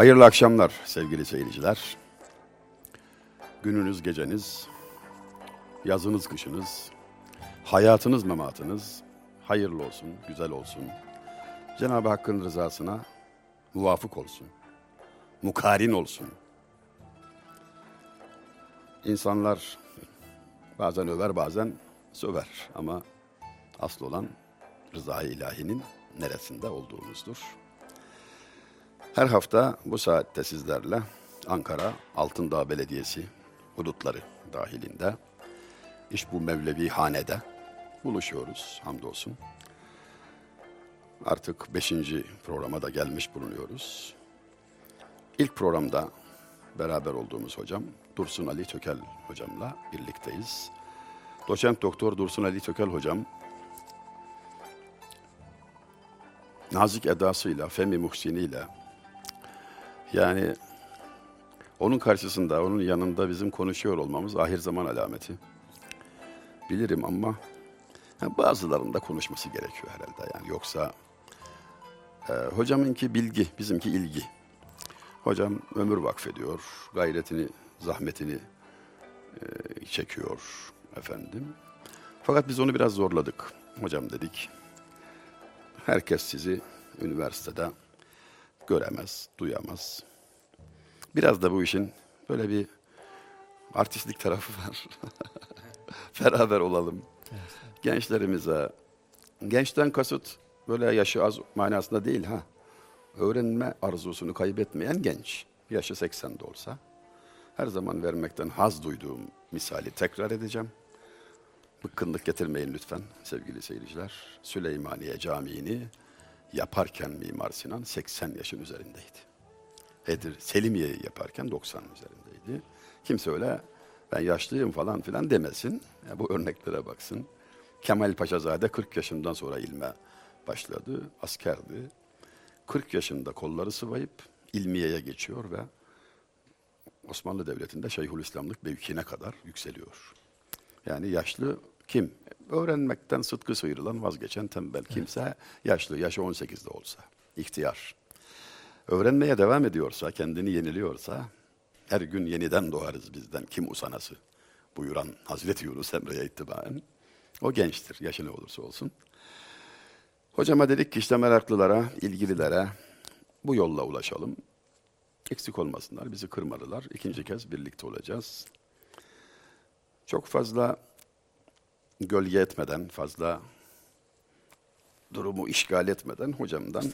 Hayırlı akşamlar sevgili seyirciler. Gününüz, geceniz, yazınız, kışınız, hayatınız, mematınız hayırlı olsun, güzel olsun. Cenab-ı Hakk'ın rızasına muvafık olsun, mukarin olsun. İnsanlar bazen över bazen söver ama asıl olan rızayı ilahinin neresinde olduğumuzdur. Her hafta bu saatte sizlerle Ankara Altındağ Belediyesi hudutları dahilinde iş bu Mevlevi Hane'de buluşuyoruz hamdolsun. Artık beşinci programa da gelmiş bulunuyoruz. İlk programda beraber olduğumuz hocam Dursun Ali Tökel hocamla birlikteyiz. Doçent Doktor Dursun Ali Tökel hocam nazik edasıyla, femi muhsiniyle yani onun karşısında, onun yanında bizim konuşuyor olmamız ahir zaman alameti. Bilirim ama ha, bazılarında konuşması gerekiyor herhalde yani. Yoksa e, hocamınki bilgi, bizimki ilgi. Hocam ömür vakfediyor, gayretini, zahmetini e, çekiyor efendim. Fakat biz onu biraz zorladık. Hocam dedik, herkes sizi üniversitede göremez, duyamaz. Biraz da bu işin böyle bir artistlik tarafı var. Beraber olalım. Gençlerimize, gençten kasıt böyle yaşı az manasında değil ha. Öğrenme arzusunu kaybetmeyen genç. Yaşı 80'de olsa. Her zaman vermekten haz duyduğum misali tekrar edeceğim. Bıkkınlık getirmeyin lütfen sevgili seyirciler. Süleymaniye Camii'ni yaparken Mimar Sinan 80 yaşın üzerindeydi. Edir Selimiye'yi yaparken 90 üzerindeydi. Kimse öyle ben yaşlıyım falan filan demesin. Ya bu örneklere baksın. Kemal Paşazade 40 yaşından sonra ilme başladı. Askerdi. 40 yaşında kolları sıvayıp ilmiyeye geçiyor ve Osmanlı Devleti'nde Şeyhülislamlık mevkine kadar yükseliyor. Yani yaşlı kim? Öğrenmekten sıtkı sıyrılan, vazgeçen tembel kimse yaşlı, yaşı 18'de olsa, ihtiyar. Öğrenmeye devam ediyorsa, kendini yeniliyorsa, her gün yeniden doğarız bizden kim usanası buyuran Hazreti Yunus Emre'ye itibaren. O gençtir, yaşı ne olursa olsun. Hocama dedik ki işte meraklılara, ilgililere bu yolla ulaşalım. Eksik olmasınlar, bizi kırmadılar. İkinci kez birlikte olacağız. Çok fazla gölge etmeden, fazla durumu işgal etmeden hocamdan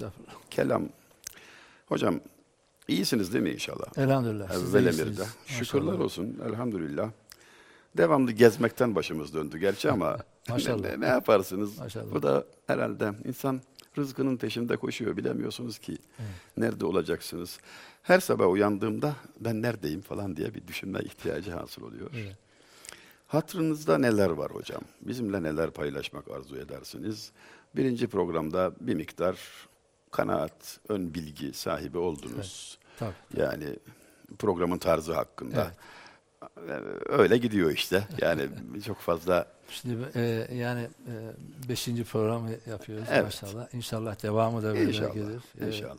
kelam. Hocam iyisiniz değil mi inşallah? Elhamdülillah. Evvel emirde. Maşallah. Şükürler olsun elhamdülillah. Devamlı gezmekten başımız döndü gerçi ama Maşallah. ne, ne yaparsınız? Maşallah. Bu da herhalde insan rızkının peşinde koşuyor. Bilemiyorsunuz ki nerede olacaksınız. Her sabah uyandığımda ben neredeyim falan diye bir düşünme ihtiyacı hasıl oluyor. Evet. Hatırınızda neler var hocam? Bizimle neler paylaşmak arzu edersiniz? Birinci programda bir miktar kanaat, ön bilgi sahibi oldunuz. Tabii. Yani programın tarzı hakkında. Ee, Öyle gidiyor işte. Yani çok fazla Şimdi e, yani e, beşinci programı yapıyoruz Evet. maşallah. İnşallah devamı da böyle inşallah. gelir. İnşallah.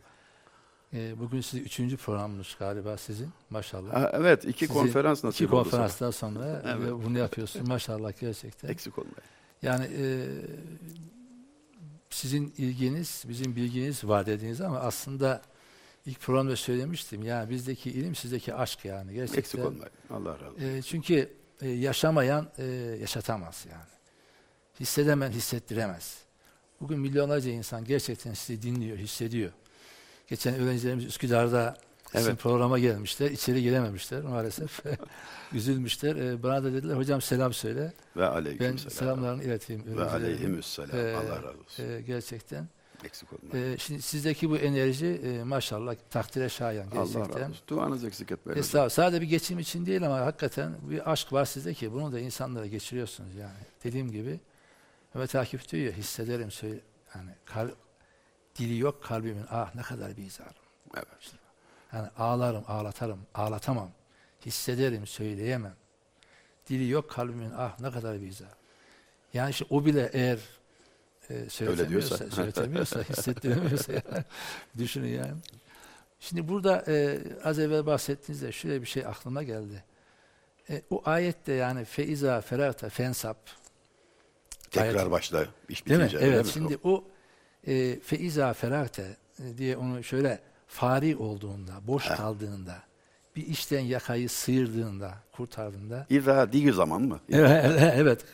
E, bugün siz üçüncü programınız galiba sizin maşallah. Ha, evet iki Sizin konferans İki oldu konferanstan sonra Evet. ve bunu yapıyorsun maşallah gerçekten. Eksik olmayın. Yani e, sizin ilginiz, bizim bilginiz var dediğiniz ama aslında ilk programda söylemiştim. Yani bizdeki ilim sizdeki aşk yani gerçekten. Eksik olmayın. Allah razı olsun. E, çünkü e, yaşamayan e, yaşatamaz yani. Hissedemeyen hissettiremez. Bugün milyonlarca insan gerçekten sizi dinliyor, hissediyor. Geçen öğrencilerimiz Üsküdar'da Evet. programa gelmişler. içeri girememişler maalesef. Üzülmüşler. E, bana da dediler hocam selam söyle. Ve aleyküm Ben selam. selamlarını ileteyim. Ve aleyhimüsselam. Ee, Allah razı olsun. E, gerçekten. Eksik olmayın. E, şimdi sizdeki bu enerji e, maşallah takdire şayan Allah razı gerçekten. olsun. Duanız eksik etmeyin. Estağfurullah. Sadece bir geçim için değil ama hakikaten bir aşk var sizde ki bunu da insanlara geçiriyorsunuz yani. Dediğim gibi Mehmet Akif diyor ya hissederim söyle yani kal, dili yok kalbimin ah ne kadar bir izarım. Evet. Yani ağlarım ağlatarım ağlatamam. Hissederim söyleyemem. Dili yok kalbimin ah ne kadar bir izarım. Yani işte o bile eğer e, söyletemiyorsa, söyletemiyorsa, hissettiremiyorsa yani, düşünün yani. Şimdi burada e, az evvel bahsettiğinizde şöyle bir şey aklıma geldi. E, o ayette yani feiza ferata fensap Tekrar Ayet- başla. iş değil mi? bitince. Evet. mi? Şimdi o e, feiza ferate e, diye onu şöyle fari olduğunda, boş Ha. kaldığında, bir işten yakayı sıyırdığında, kurtardığında İza değil zaman mı? Evet, evet.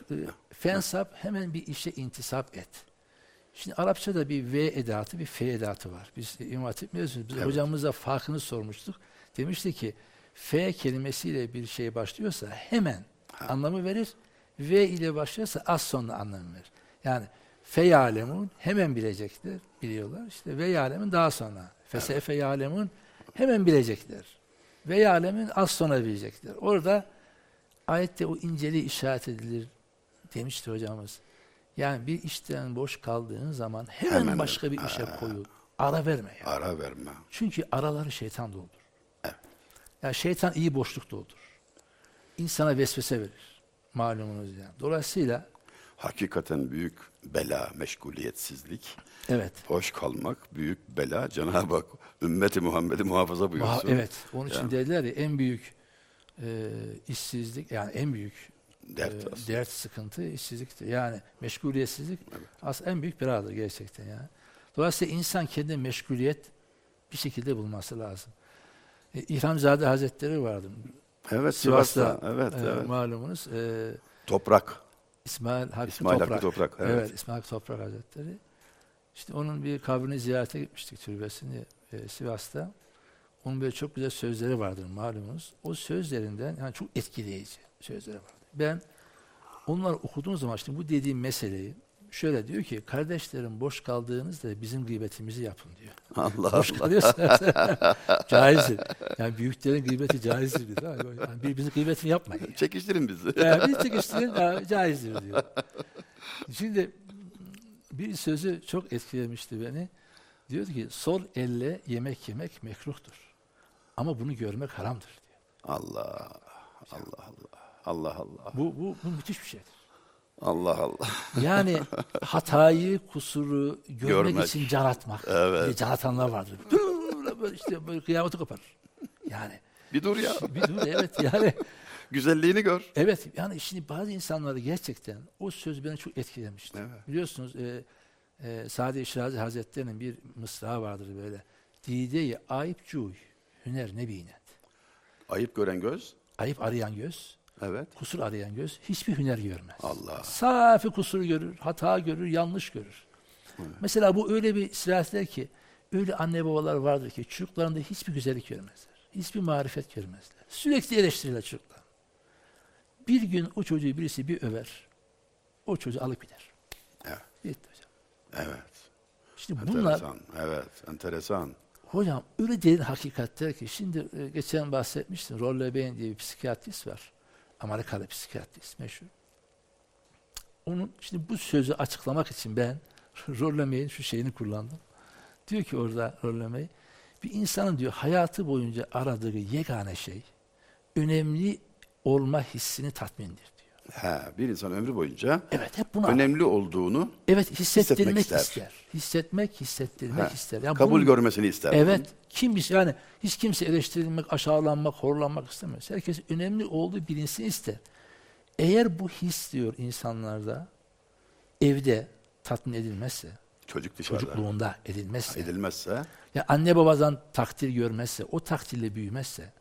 Fensap hemen bir işe intisap et. Şimdi Arapçada bir V edatı, bir F edatı var. Biz İmam Hatip mezunuyuz. Biz Evet. hocamıza farkını sormuştuk. Demişti ki F kelimesiyle bir şey başlıyorsa hemen anlamı verir. V ile başlıyorsa az sonra anlamı verir. Yani fe yalemun hemen bilecekler, biliyorlar. İşte ve yalemun daha sonra. Fesefe yalemun hemen bilecekler. Ve yalemun az sonra bilecekler. Orada ayette o inceliği işaret edilir demişti hocamız. Yani bir işten boş kaldığın zaman hemen, Hemen. başka bir işe koyul. Ara verme ya. Ara verme. Çünkü araları şeytan doldur. Ya şeytan iyi boşluk doldur. İnsana vesvese verir. Malumunuz yani. Dolayısıyla Hakikaten büyük bela, meşguliyetsizlik. evet. Boş kalmak büyük bela. Cenab-ı Hak ümmeti Muhammed'i muhafaza buyursun. evet. Onun için Yani. dediler ya en büyük e, işsizlik yani en büyük Dert e, aslında. dert sıkıntı işsizliktir. Yani meşguliyetsizlik aslında en büyük beladır gerçekten yani. Dolayısıyla insan kendi meşguliyet bir şekilde bulması lazım. E, İlhamzade Hazretleri vardı. Evet Sivas'ta, Sivas'ta. Evet, e, evet. malumunuz. E, Toprak. İsmail Hakkı İsmail Toprak. Hakkı Toprak, evet. İsmail Hakkı Toprak Hazretleri. İşte onun bir kabrini ziyarete gitmiştik türbesini e, Sivas'ta. Onun böyle çok güzel sözleri vardır malumunuz. O sözlerinden yani çok etkileyici sözleri vardır. Ben onları okuduğum zaman işte bu dediğim meseleyi şöyle diyor ki kardeşlerim boş kaldığınızda bizim gıybetimizi yapın diyor. Allah Boş Allah. kalıyorsanız caizdir. Yani büyüklerin gıybeti caizdir diyor. Yani birbirinizin gıybetini yapmayın. Çekiştirin bizi. Yani bir çekiştirin ha, caizdir diyor. Şimdi bir sözü çok etkilemişti beni. Diyordu ki sol elle yemek yemek mekruhtur. Ama bunu görmek haramdır diyor. Allah. Allah Allah. Allah Allah. Bu, bu, bu müthiş bir şeydir. Allah Allah. Yani hatayı, kusuru görmek, Görmek. için caratmak. Evet. Bir de caratanlar vardır. Böyle, işte böyle kıyameti kopar. Yani Bir dur ya. bir dur evet yani Güzelliğini gör. Evet yani şimdi bazı insanları gerçekten o söz beni çok etkilemişti. Evet. Biliyorsunuz e, e, Sadi Şirazi Hazretleri'nin bir mısrağı vardır böyle. Dideyi ayıp cuy, hüner ne binet. Ayıp gören göz. Ayıp arayan göz, Evet. kusur arayan göz hiçbir hüner görmez. Allah. Safi kusur görür, hata görür, yanlış görür. Mesela bu öyle bir istirahatler ki öyle anne babalar vardır ki çocuklarında hiçbir güzellik görmezler. Hiçbir marifet görmezler. Sürekli eleştirirler çocuklar. Bir gün o çocuğu birisi bir över. O çocuğu alıp gider. Evet. Bitti hocam. Evet. Şimdi bunlar Enteresan. Evet. Enteresan. hocam öyle derin hakikatler ki şimdi e, geçen bahsetmiştim. Rolle Bain diye bir psikiyatrist var. Amerikalı psikiyatrist meşhur. Onun şimdi bu sözü açıklamak için ben Rollemey'in şu şeyini kullandım. Diyor ki orada Rollemey bir insanın diyor hayatı boyunca aradığı yegane şey önemli olma hissini tatmindir. Ha, bir insan ömrü boyunca Evet hep buna önemli olduğunu evet hissettirmek ister. ister. Hissetmek, hissettirmek ha, ister. Yani kabul bunun- görmesini ister. Evet. Kim yani hiç kimse eleştirilmek, aşağılanmak, horlanmak istemez. Herkes önemli olduğu bilinsin ister. Eğer bu his diyor insanlarda evde tatmin edilmezse, Çocuk dışarıda. çocukluğunda edilmezse, Edilmezse ya anne babadan takdir görmezse, o takdirle büyümezse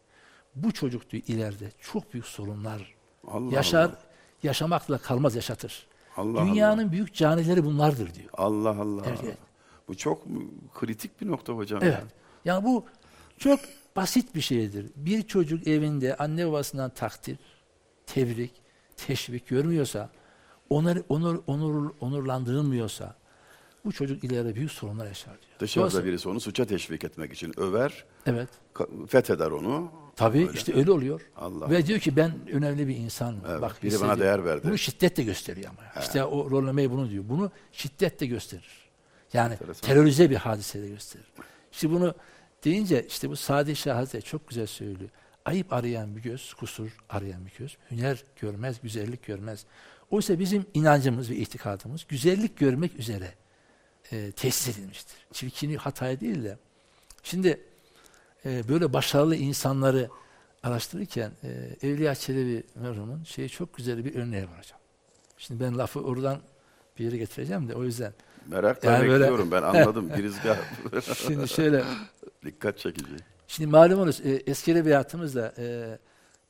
bu çocuk diyor ileride çok büyük sorunlar Allah yaşar, Allah. Yaşamakla kalmaz yaşatır. Allah Dünyanın büyük canileri bunlardır diyor. Allah Allah. Evet, evet. Bu çok kritik bir nokta hocam. Evet. ya. Yani bu çok basit bir şeydir. Bir çocuk evinde anne babasından takdir, tebrik, teşvik görmüyorsa, onur, onur, onur, onurlandırılmıyorsa bu çocuk ileride büyük sorunlar yaşar diyor. Dışarıda Dolayısıyla- birisi onu suça teşvik etmek için över, Evet. fetheder onu. Tabii işte öyle oluyor. Allah Ve diyor ki ben önemli bir insanım. Evet, Bak, biri hissediyor. bana değer verdi. Bunu şiddetle gösteriyor ama. İşte o Rollemey bunu diyor. Bunu şiddetle gösterir. Yani Enteresan. terörize bir hadisede gösterir. İşte bunu deyince işte bu Sadi Şah Hazretleri çok güzel söylüyor. Ayıp arayan bir göz, kusur arayan bir göz. Hüner görmez, güzellik görmez. Oysa bizim inancımız ve itikadımız güzellik görmek üzere e, tesis edilmiştir. Çirkini hataya değil de. Şimdi e, böyle başarılı insanları araştırırken e, Evliya Çelebi merhumun şeyi çok güzel bir örneği var hocam. Şimdi ben lafı oradan bir yere getireceğim de o yüzden. Merakla Yani böyle- bekliyorum ben anladım. Girizgah Şimdi şöyle dikkat çekici. Şimdi malumunuz e, eski edebiyatımızda e,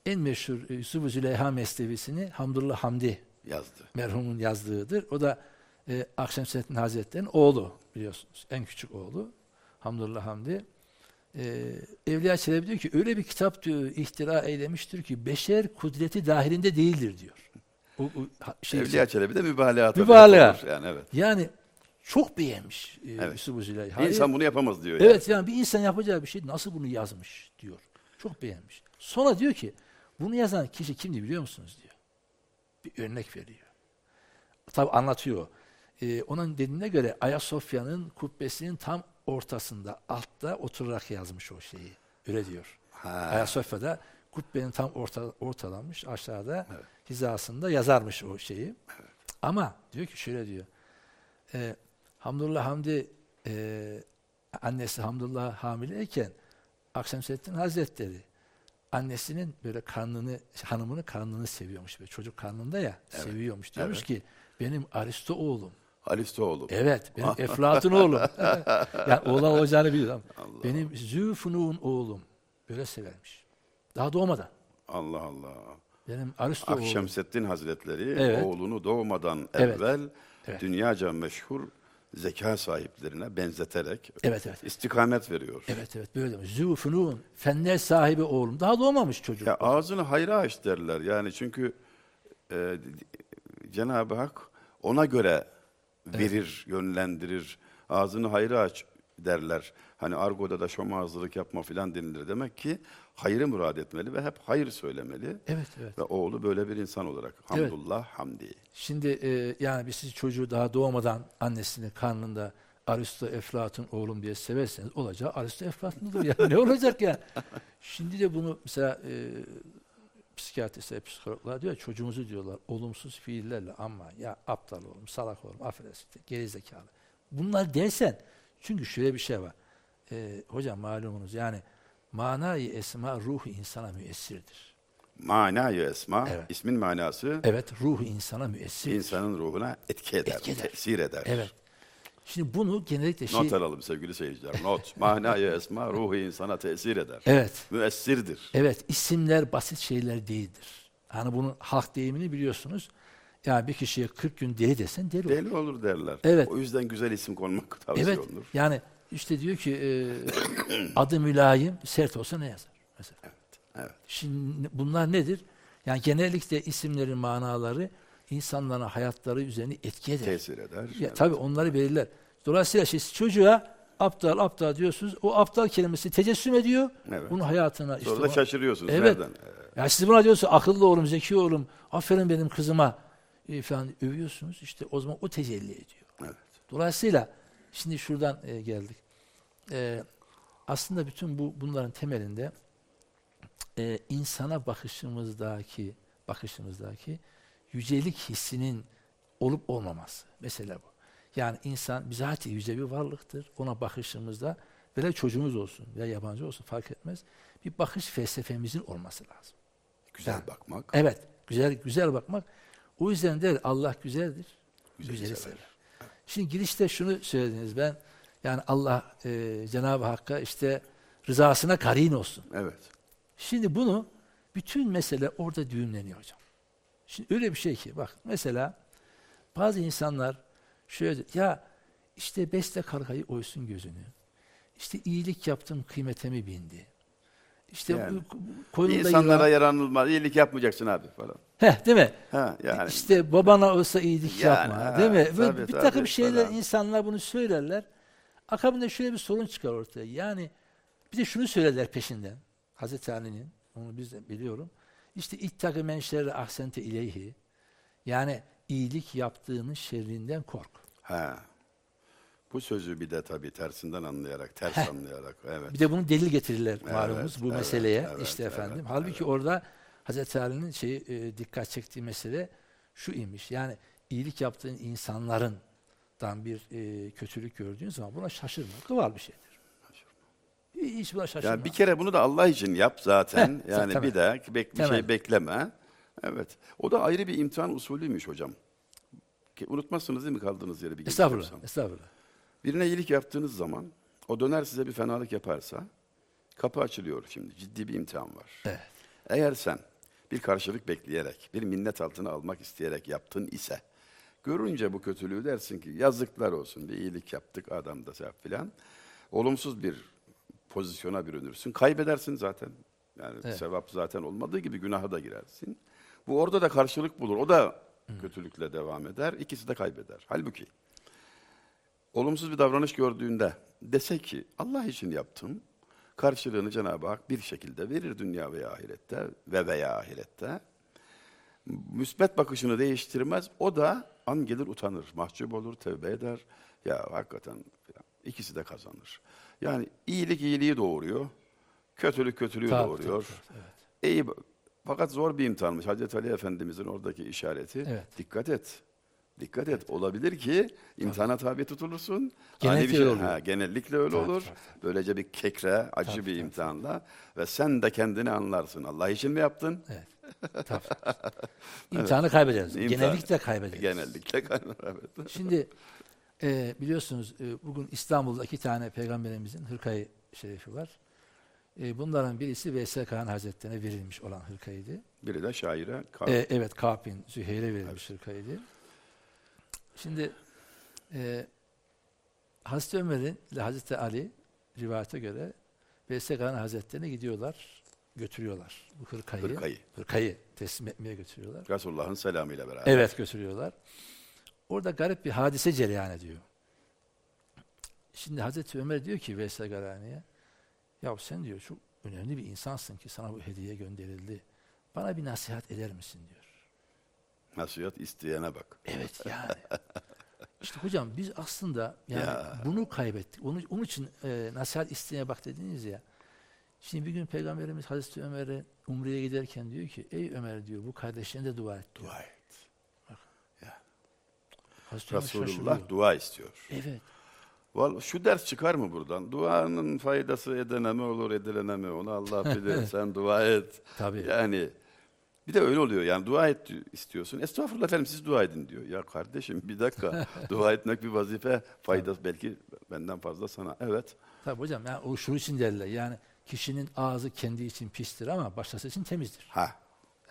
en meşhur Yusuf-u Züleyha Mesnevisini Hamdullah Hamdi Yazdı. merhumun yazdığıdır. O da e, Akşemseddin Hazretleri'nin oğlu biliyorsunuz. En küçük oğlu Hamdullah Hamdi. E, Evliya Çelebi diyor ki öyle bir kitap diyor ihtira eylemiştir ki beşer kudreti dahilinde değildir diyor. O, o şey, Evliya Çelebi de mübalağa. Mübalağa. Yani evet. yani çok beğenmiş e, Evet. Yusuf-u Züleyha. Bir insan bunu yapamaz diyor. yani. Evet yani bir insan yapacağı bir şey nasıl bunu yazmış diyor. Çok beğenmiş. Sonra diyor ki bunu yazan kişi kimdi biliyor musunuz diyor. Bir örnek veriyor. Tabi anlatıyor. Ee, onun dediğine göre Ayasofya'nın kubbesinin tam ortasında altta oturarak yazmış o şeyi. Öyle diyor. Ha. Ayasofya'da kubbenin tam orta, ortalanmış aşağıda hizasında yazarmış o şeyi. Ama diyor ki şöyle diyor. E, Hamdullah Hamdi e, annesi Hamdullah hamileyken Akşemseddin Hazretleri annesinin böyle karnını hanımının karnını seviyormuş böyle çocuk karnında ya seviyormuş diyormuş evet. ki benim Aristo oğlum Aristoğlu. Evet, benim Eflatun oğlum. yani oğlan olacağını biliyorum. Benim Züfunun oğlum. Böyle severmiş. Daha doğmadan. Allah Allah. Benim Aristo. Akşemseddin Hazretleri Evet. oğlunu doğmadan Evet. evvel Evet. dünyaca meşhur zeka sahiplerine benzeterek Evet, evet. istikamet veriyor. Evet evet böyle demiş. Züfunun, fenler sahibi oğlum. Daha doğmamış çocuk. Ya ağzını hayra aç derler. Yani çünkü e, Cenab-ı Hak ona göre verir, yönlendirir. Ağzını hayra aç derler. Hani argoda da şomazlılık yapma filan denilir. Demek ki hayrı murad etmeli ve hep hayır söylemeli. Evet evet. Ve oğlu böyle bir insan olarak. Evet. Hamdullah Hamdi. Şimdi e, yani biz siz çocuğu daha doğmadan annesinin karnında Aristo Eflatun oğlum diye severseniz olacağı Aristo Eflatun'dur ya. ne olacak ya? Şimdi de bunu mesela e, psikiyatristler, psikologlar diyor çocuğumuzu diyorlar olumsuz fiillerle ama ya aptal oğlum, salak oğlum, affedersin, gerizekalı. Bunlar dersen çünkü şöyle bir şey var. E, hocam malumunuz yani manayı esma ruhu insana müessirdir. Manayı esma, Evet. ismin manası Evet ruhu insana müessirdir. insanın ruhuna etki eder, Etki eder. tesir eder. Evet. Şimdi bunu genellikle şey... Not alalım sevgili seyirciler. Not. Manayı esma ruhu insana tesir eder. Evet. Müessirdir. Evet, isimler basit şeyler değildir. Hani bunun halk deyimini biliyorsunuz. Yani bir kişiye 40 gün deli desen deli olur. Deli olur derler. Evet. O yüzden güzel isim konmak tavsiye Evet, olunur. yani işte diyor ki e, adı mülayim, sert olsa ne yazar? Mesela. Evet. Şimdi bunlar nedir? Yani genellikle isimlerin manaları insanların hayatları üzerine etki eder. Tesir eder. Ya, Evet. Tabii onları belirler. Dolayısıyla siz çocuğa aptal aptal diyorsunuz. O aptal kelimesi tecessüm ediyor. Evet. Bunun hayatına işte Sonra da şaşırıyorsunuz. Evet. Nereden? Ya siz buna diyorsunuz akıllı oğlum, zeki oğlum, aferin benim kızıma e, falan övüyorsunuz. İşte o zaman o tecelli ediyor. Evet. Dolayısıyla şimdi şuradan e, geldik. E, aslında bütün bu bunların temelinde e, insana bakışımızdaki bakışımızdaki yücelik hissinin olup olmaması. Mesela bu. Yani insan bizatihi yüce bir varlıktır. Ona bakışımızda böyle çocuğumuz olsun veya yabancı olsun fark etmez. Bir bakış felsefemizin olması lazım. Güzel Yani. bakmak. Evet, güzel güzel bakmak. O yüzden der Allah güzeldir. Güzeli güzeli sever. sever. Şimdi girişte şunu söylediniz ben yani Allah e, Cenab-ı Hakk'a işte rızasına karin olsun. Evet. Şimdi bunu bütün mesele orada düğümleniyor hocam. Şimdi öyle bir şey ki bak mesela bazı insanlar şöyle diyor, ya işte besle kargayı oysun gözünü. İşte iyilik yaptım kıymetemi bindi. İşte Yani. koynunda İnsanlara yılan- yaranılmaz. İyilik yapmayacaksın abi falan. Heh, değil mi? Ha yani. İşte babana olsa iyilik Yani, yapma, ha, değil mi? Böyle tabii, bir tabii, takım şeyler falan. insanlar bunu söylerler. Akabinde şöyle bir sorun çıkar ortaya. Yani bir de şunu söylerler peşinden. Hazreti Ali'nin, onu biz de biliyorum. İşte ittaki men şerre ahsente ileyhi. Yani iyilik yaptığının şerrinden kork. Ha. Bu sözü bir de tabii tersinden anlayarak, ters Heh. anlayarak. Evet. Bir de bunu delil getirirler Evet, malumunuz bu evet, meseleye. evet, işte evet, efendim. evet. Halbuki orada Hazreti Ali'nin şeyi e, dikkat çektiği mesele şu imiş. Yani iyilik yaptığın insanlardan bir e, kötülük gördüğün zaman buna şaşırma. Kıval bir şeydir. Hiç buna şaşırma. Yani bir kere bunu da Allah için yap zaten. Heh, yani tabii. bir daha bek, bir Temel. şey bekleme. Evet. O da ayrı bir imtihan usulüymüş hocam. Unutmazsınız değil mi kaldığınız yere bir Estağfurullah, geçirsem? estağfurullah. Birine iyilik yaptığınız zaman o döner size bir fenalık yaparsa kapı açılıyor şimdi. Ciddi bir imtihan var. Evet. Eğer sen bir karşılık bekleyerek, bir minnet altına almak isteyerek yaptın ise görünce bu kötülüğü dersin ki yazıklar olsun bir iyilik yaptık adam da şey filan. Olumsuz bir pozisyona bürünürsün. Kaybedersin zaten. Yani Evet. sevap zaten olmadığı gibi günaha da girersin. Bu orada da karşılık bulur. O da kötülükle devam eder. İkisi de kaybeder. Halbuki olumsuz bir davranış gördüğünde dese ki Allah için yaptım. Karşılığını Cenab-ı Hak bir şekilde verir dünya veya ahirette ve veya ahirette. Müsbet bakışını değiştirmez. O da an gelir utanır, mahcup olur, tevbe eder. Ya hakikaten ikisi de kazanır. Yani iyilik iyiliği doğuruyor. Kötülük kötülüğü Tabii, doğuruyor. tabii, evet. İyi, fakat zor bir imtihanmış. Hazreti Ali Efendimizin oradaki işareti. Evet. Dikkat et. Dikkat et. Olabilir ki imtihana tabi tutulursun. Genellikle bir şey- öyle. Ha, genellikle öyle Tabii, olur. tabii, Böylece bir kekre, acı Tabii, bir tabii. imtihanla ve sen de kendini anlarsın. Allah için mi yaptın? Evet. Tabii. İmtihanı kaybederiz. İmtihan- Genellikle kaybederiz. Genellikle evet. Şimdi e, biliyorsunuz e, bugün İstanbul'da iki tane peygamberimizin hırkayı şerifi var. E, bunların birisi Veysel Kağan Hazretleri'ne verilmiş olan hırkaydı. Biri de şaire. Ka- E, evet Ka'b bin Züheyr'e verilmiş hırkaydı. Şimdi e, Hazreti Ömer'in ile Hazreti Ali rivayete göre Veysel Kağan Hazretleri'ne gidiyorlar, götürüyorlar bu hırkayı. Hırkayı. Hırkayı teslim etmeye götürüyorlar. Resulullah'ın selamıyla beraber. Evet götürüyorlar. Orada garip bir hadise cereyan ediyor. Şimdi Hazreti Ömer diyor ki Veysel Garani'ye ya sen diyor çok önemli bir insansın ki sana bu hediye gönderildi. Bana bir nasihat eder misin diyor. Nasihat isteyene bak. Evet yani. işte hocam biz aslında yani Ya. bunu kaybettik. Onun, onun için e, nasihat isteyene bak dediniz ya. Şimdi bir gün Peygamberimiz Hazreti Ömer'e Umre'ye giderken diyor ki ey Ömer diyor bu kardeşine de dua et diyor. Dua et. Hazreti Resulullah şaşırıyor. dua istiyor. Evet. Vallahi şu ders çıkar mı buradan? Duanın faydası edene mi olur, edilene mi? Onu Allah bilir. Sen dua et. Tabii. Yani bir de öyle oluyor yani dua et istiyorsun. Estağfurullah efendim siz dua edin diyor. Ya kardeşim bir dakika dua etmek bir vazife. Faydası belki benden fazla sana. Evet. Tabii hocam yani o şunun için derler yani kişinin ağzı kendi için pistir ama başkası için temizdir. Ha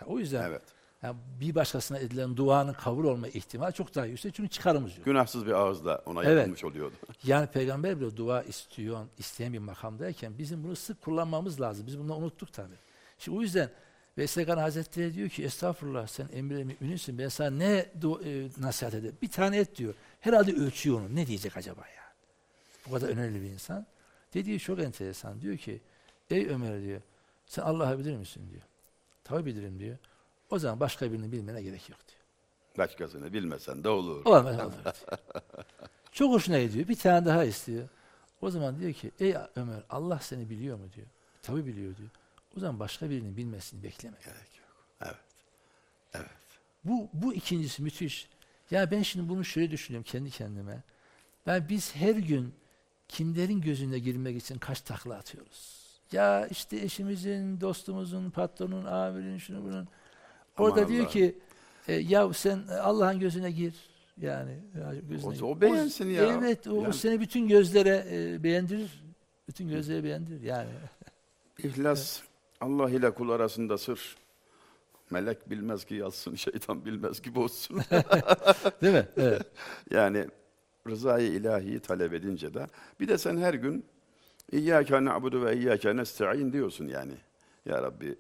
Yani o yüzden evet. Yani bir başkasına edilen duanın kabul olma ihtimali çok daha yüksek çünkü çıkarımız yok. Günahsız bir ağızla ona Evet. yapılmış oluyordu. Yani peygamber bile dua istiyor, isteyen bir makamdayken bizim bunu sık kullanmamız lazım. Biz bunu unuttuk tabii. Şimdi o yüzden Veysel Kağan Hazretleri diyor ki estağfurullah sen emir müminsin ben sana ne e, nasihat ederim? Bir tane et diyor. Herhalde ölçüyor onu. Ne diyecek acaba yani? Bu kadar önemli bir insan. Dediği çok enteresan. Diyor ki ey Ömer diyor sen Allah'ı bilir misin diyor. Tabii bilirim diyor. O zaman başka birini bilmene gerek yok diyor. Başkasını bilmesen de olur. Olmaz olur diyor. Çok hoşuna gidiyor. Bir tane daha istiyor. O zaman diyor ki ey Ömer Allah seni biliyor mu diyor. Tabii biliyor diyor. O zaman başka birinin bilmesini bekleme. Gerek yok. Evet. Evet. Bu, bu ikincisi müthiş. Ya ben şimdi bunu şöyle düşünüyorum kendi kendime. Ben biz her gün kimlerin gözüne girmek için kaç takla atıyoruz? Ya işte eşimizin, dostumuzun, patronun, amirin, şunu bunun. Orada Aman diyor ki e, ya sen Allah'ın gözüne gir. Yani ya gözüne O- o beğensin ya. Evet, o Yani- seni bütün gözlere e, beğendirir. Bütün gözlere beğendirir yani. İhlas Allah ile kul arasında sır. Melek bilmez ki yazsın, şeytan bilmez ki bozsun. Değil mi? Evet. yani rızayı ilahiyi talep edince de bir de sen her gün İyyâke na'budu ve iyyâke nesta'in diyorsun yani. Ya Rabbi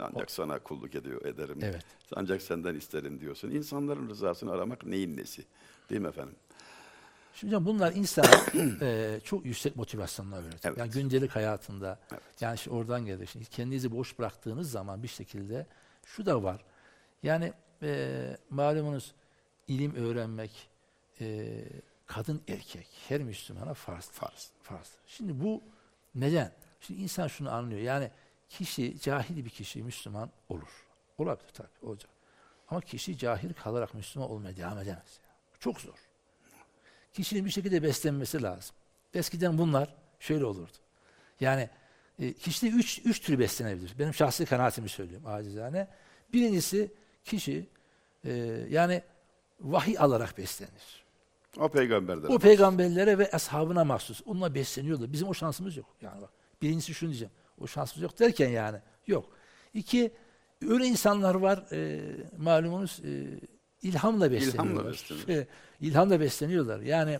ancak sana kulluk ediyor ederim. Evet. Ancak senden isterim diyorsun. İnsanların rızasını aramak neyin nesi? Değil mi efendim? Şimdi bunlar insana eee, çok yüksek motivasyonlar verir. Evet. Yani gündelik hayatında. Evet. Yani işte oradan gelir. Şimdi kendinizi boş bıraktığınız zaman bir şekilde şu da var. Yani eee, malumunuz ilim öğrenmek eee, kadın erkek her Müslümana farz. Farz. Farz. Şimdi bu neden? Şimdi insan şunu anlıyor. Yani kişi cahil bir kişi Müslüman olur. Olabilir tabii olacak. Ama kişi cahil kalarak Müslüman olmaya devam edemez. Çok zor kişinin bir şekilde beslenmesi lazım. Eskiden bunlar şöyle olurdu. Yani E, kişide üç, üç tür beslenebilir. Benim şahsi kanaatimi söylüyorum acizane. Birincisi kişi e, yani vahiy alarak beslenir. O peygamberden. O peygamberlere ve ashabına mahsus. Onunla besleniyorlar. Bizim o şansımız yok. Yani bak. Birincisi şunu diyeceğim. O şansımız yok derken yani yok. İki, öyle insanlar var e, malumunuz e, ilhamla besleniyorlar. besleniyor. E, ilhamla besleniyorlar. Yani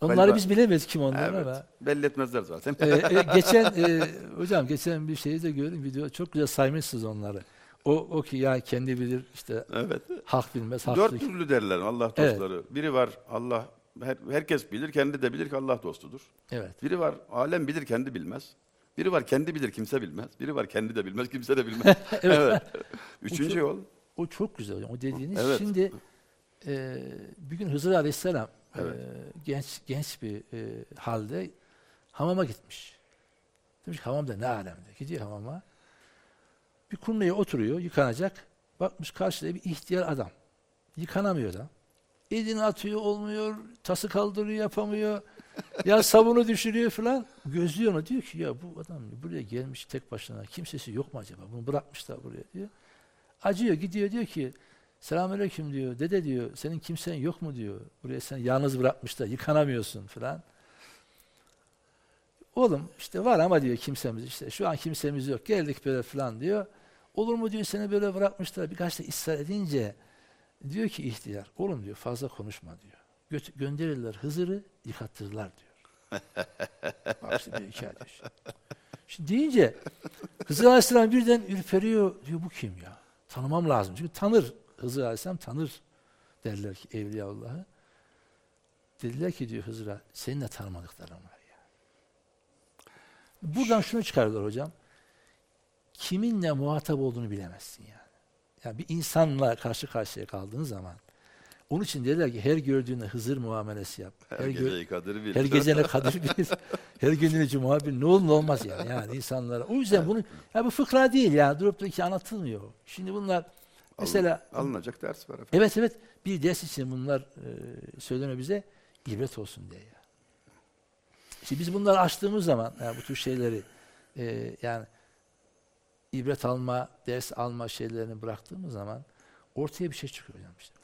onları Galiba- biz bilemeyiz kim onlar Evet. ama. Belli etmezler zaten. E, e, geçen e, hocam geçen bir şeyi de gördüm video çok güzel saymışsınız onları. O, o ki ya kendi bilir işte evet. hak bilmez Dört haklı. türlü derler Allah Evet. dostları. Biri var Allah her- herkes bilir, kendi de bilir ki Allah dostudur. Evet. Biri var alem bilir, kendi bilmez. Biri var kendi bilir, kimse bilmez. Biri var kendi de bilmez, kimse de bilmez. evet. Üçüncü çok- yol. O çok güzel hocam. O dediğiniz. Evet. Şimdi e, bir gün Hızır Aleyhisselam Evet. e, genç genç bir e, halde hamama gitmiş. Demiş hamamda ne alemde. Gidiyor hamama. Bir kurneye oturuyor, yıkanacak. Bakmış karşıda bir ihtiyar adam. Yıkanamıyor da. Elini atıyor olmuyor, tası kaldırıyor yapamıyor. Ya sabunu düşürüyor falan. Gözlüyor onu diyor ki ya bu adam buraya gelmiş tek başına kimsesi yok mu acaba? Bunu bırakmışlar buraya diyor. Acıyor gidiyor diyor ki Selamünaleyküm diyor. Dede diyor senin kimsen yok mu diyor. Buraya seni yalnız bırakmışlar yıkanamıyorsun falan. Oğlum işte var ama diyor kimsemiz işte şu an kimsemiz yok. Geldik böyle falan diyor. Olur mu diyor seni böyle bırakmışlar. Birkaç da ısrar edince diyor ki ihtiyar oğlum diyor fazla konuşma diyor. Göt- gönderirler Hızır'ı yıkattırırlar diyor. Bak bir hikaye. Şimdi deyince Hızır Aleyhisselam birden ürperiyor. Diyor bu kim ya? Tanımam lazım. Çünkü tanır. Hızır Aleyhisselam tanır derler ki Evliyaullah'ı. Dediler ki diyor Hızır'a senin de tanımadıkların var ya. Buradan şunu çıkardılar hocam. Kiminle muhatap olduğunu bilemezsin yani. Yani bir insanla karşı karşıya kaldığın zaman onun için dediler ki her gördüğünde Hızır muamelesi yap. Her, Her, geceyi kadir bil. her gecene kadir bil. Her gününe cuma bil. Ne olur ne olmaz yani. Yani insanlara. O yüzden bunu ya bu fıkra değil ya. Durup ki anlatılmıyor. Şimdi bunlar mesela Alınacak ders var efendim. evet evet bir ders için bunlar e, söyleniyor bize ibret olsun diye ya. Şimdi biz bunları açtığımız zaman yani bu tür şeyleri e, yani ibret alma, ders alma şeylerini bıraktığımız zaman ortaya bir şey çıkıyor hocam işte.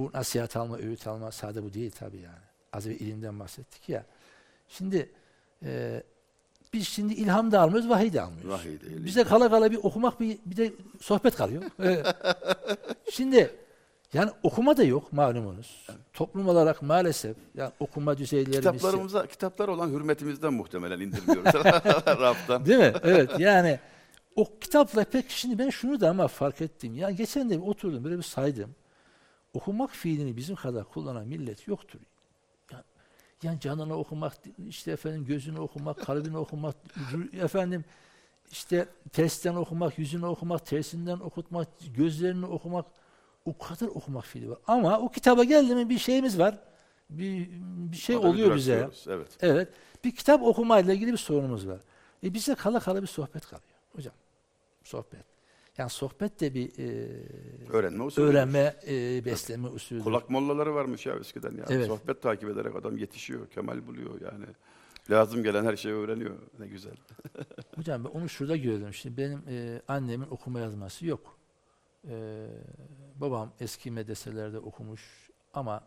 Bu nasihat alma, öğüt alma sade bu değil tabii yani. Az bir ilimden bahsettik ya. Şimdi e, biz şimdi ilham da almıyoruz, vahiy de almıyoruz. Vahiy değil. Bize kala kala bir okumak bir, bir de sohbet kalıyor. Evet. Şimdi yani okuma da yok malumunuz. Toplum olarak maalesef yani okuma düzeylerimiz Kitaplarımıza, kitaplara olan hürmetimizden muhtemelen indirmiyoruz. Raftan. Değil mi? Evet yani o kitapla pek şimdi ben şunu da ama fark ettim. Yani geçen de oturdum böyle bir saydım. Okumak fiilini bizim kadar kullanan millet yoktur. Yani, yani canını okumak, işte efendim gözünü okumak, kalbini okumak, efendim işte tersten okumak, yüzünü okumak, tersinden okutmak, gözlerini okumak o kadar okumak fiili var. Ama o kitaba geldi mi bir şeyimiz var. Bir, bir şey bir oluyor bize. Evet. Evet. Bir kitap okumayla ilgili bir sorunumuz var. E bize kala kala bir sohbet kalıyor. Hocam. Sohbet. Yani sohbet de bir e, Öğrenme usulü. öğrenme, e, besleme usulü. Kulak mollaları varmış ya eskiden ya. Evet. Sohbet takip ederek adam yetişiyor, kemal buluyor yani. Lazım gelen her şeyi öğreniyor. Ne güzel. Hocam ben onu şurada gördüm. Şimdi benim e, annemin okuma yazması yok. E, babam eski medreselerde okumuş ama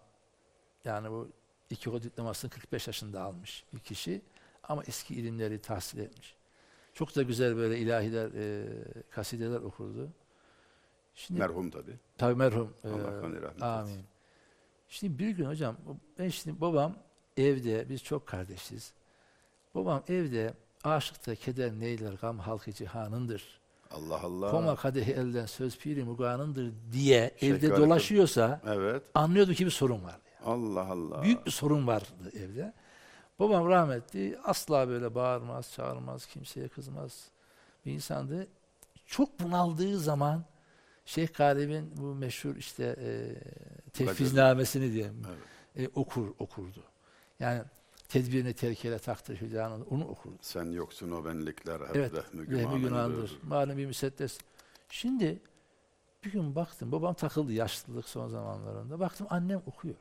yani bu iki o diplomasını 45 yaşında almış bir kişi ama eski ilimleri tahsil etmiş. Çok da güzel böyle ilahiler, e, kasideler okurdu. Şimdi Merhum tabii. Tabii merhum. Allah Ee, kanı rahmet etsin. amin. Şimdi bir gün hocam, ben şimdi babam evde, biz çok kardeşiz. Babam evde aşıkta keder neyler gam halkı cihanındır. Allah Allah. Koma kadehi elden söz piri muganındır diye Şey, evde dolaşıyorsa Evet. anlıyordu ki bir sorun vardı. Allah Allah. Büyük bir sorun vardı evde. Babam rahmetli asla böyle bağırmaz, çağırmaz, kimseye kızmaz bir insandı. Çok bunaldığı zaman Şeyh Galip'in bu meşhur işte e, tefviznamesini diyelim Evet. e, okur okurdu. Yani tedbirini terk eyle taktır hüdanı onu okurdu. Sen yoksun o benlikler hep Evet, vehmi gümanındır. günahındır. Malum bir müseddes. Şimdi bir gün baktım, babam takıldı yaşlılık son zamanlarında. Baktım annem okuyor.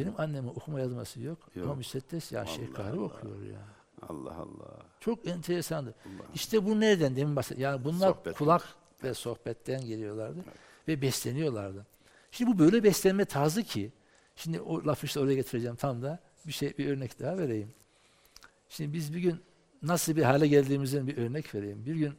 Benim annemin okuma yazması yok. Yok. Ama müseddes ya Şeyh Allah. okuyor ya. Allah Allah. Çok enteresandı. Allah. İşte bu nereden demin bahsettim. Yani bunlar Sohbet. kulak ve sohbetten geliyorlardı ve besleniyorlardı. Şimdi bu böyle beslenme tarzı ki şimdi o lafı işte oraya getireceğim tam da bir şey bir örnek daha vereyim. Şimdi biz bir gün nasıl bir hale geldiğimizin bir örnek vereyim. Bir gün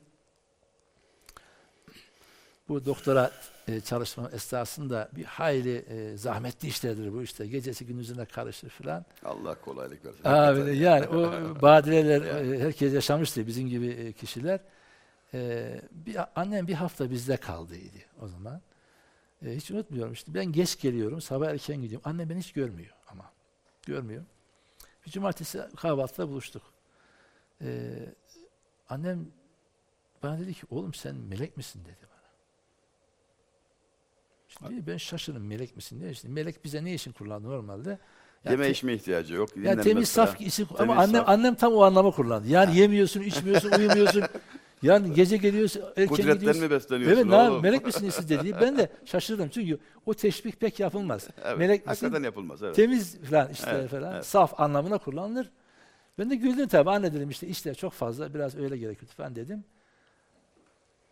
bu doktora e, çalışma esnasında bir hayli e, zahmetli işlerdir bu işte. Gecesi gündüzüne karışır filan. Allah kolaylık versin. Abi yani o badireler e, herkes yaşamıştı bizim gibi e, kişiler. E, bir annem bir hafta bizde kaldıydı o zaman. E, hiç unutmuyorum işte ben geç geliyorum sabah erken gidiyorum. Annem beni hiç görmüyor ama görmüyor. Bir cumartesi kahvaltıda buluştuk. E, annem bana dedi ki oğlum sen melek misin dedi. Şimdi ben şaşırdım melek misin diye. İşte melek bize ne için kullandı normalde? Ya Yeme içme ihtiyacı yok. ya dinlenmesi temiz falan. saf isim ama Temiz, annem saf. annem tam o anlamı kullandı. Yani yemiyorsun, içmiyorsun, uyumuyorsun. Yani gece geliyorsun, erken Kudretten gidiyorsun. mi besleniyorsun Evet, ne oğlum? melek misiniz siz dedi. Ben de şaşırdım çünkü o teşbih pek yapılmaz. Evet, melek misin? Yapılmaz. Evet. Temiz falan işte Evet, falan. evet. Saf anlamına kullanılır. Ben de güldüm tabii. Anne dedim işte işler çok fazla. Biraz öyle gerekiyor falan dedim.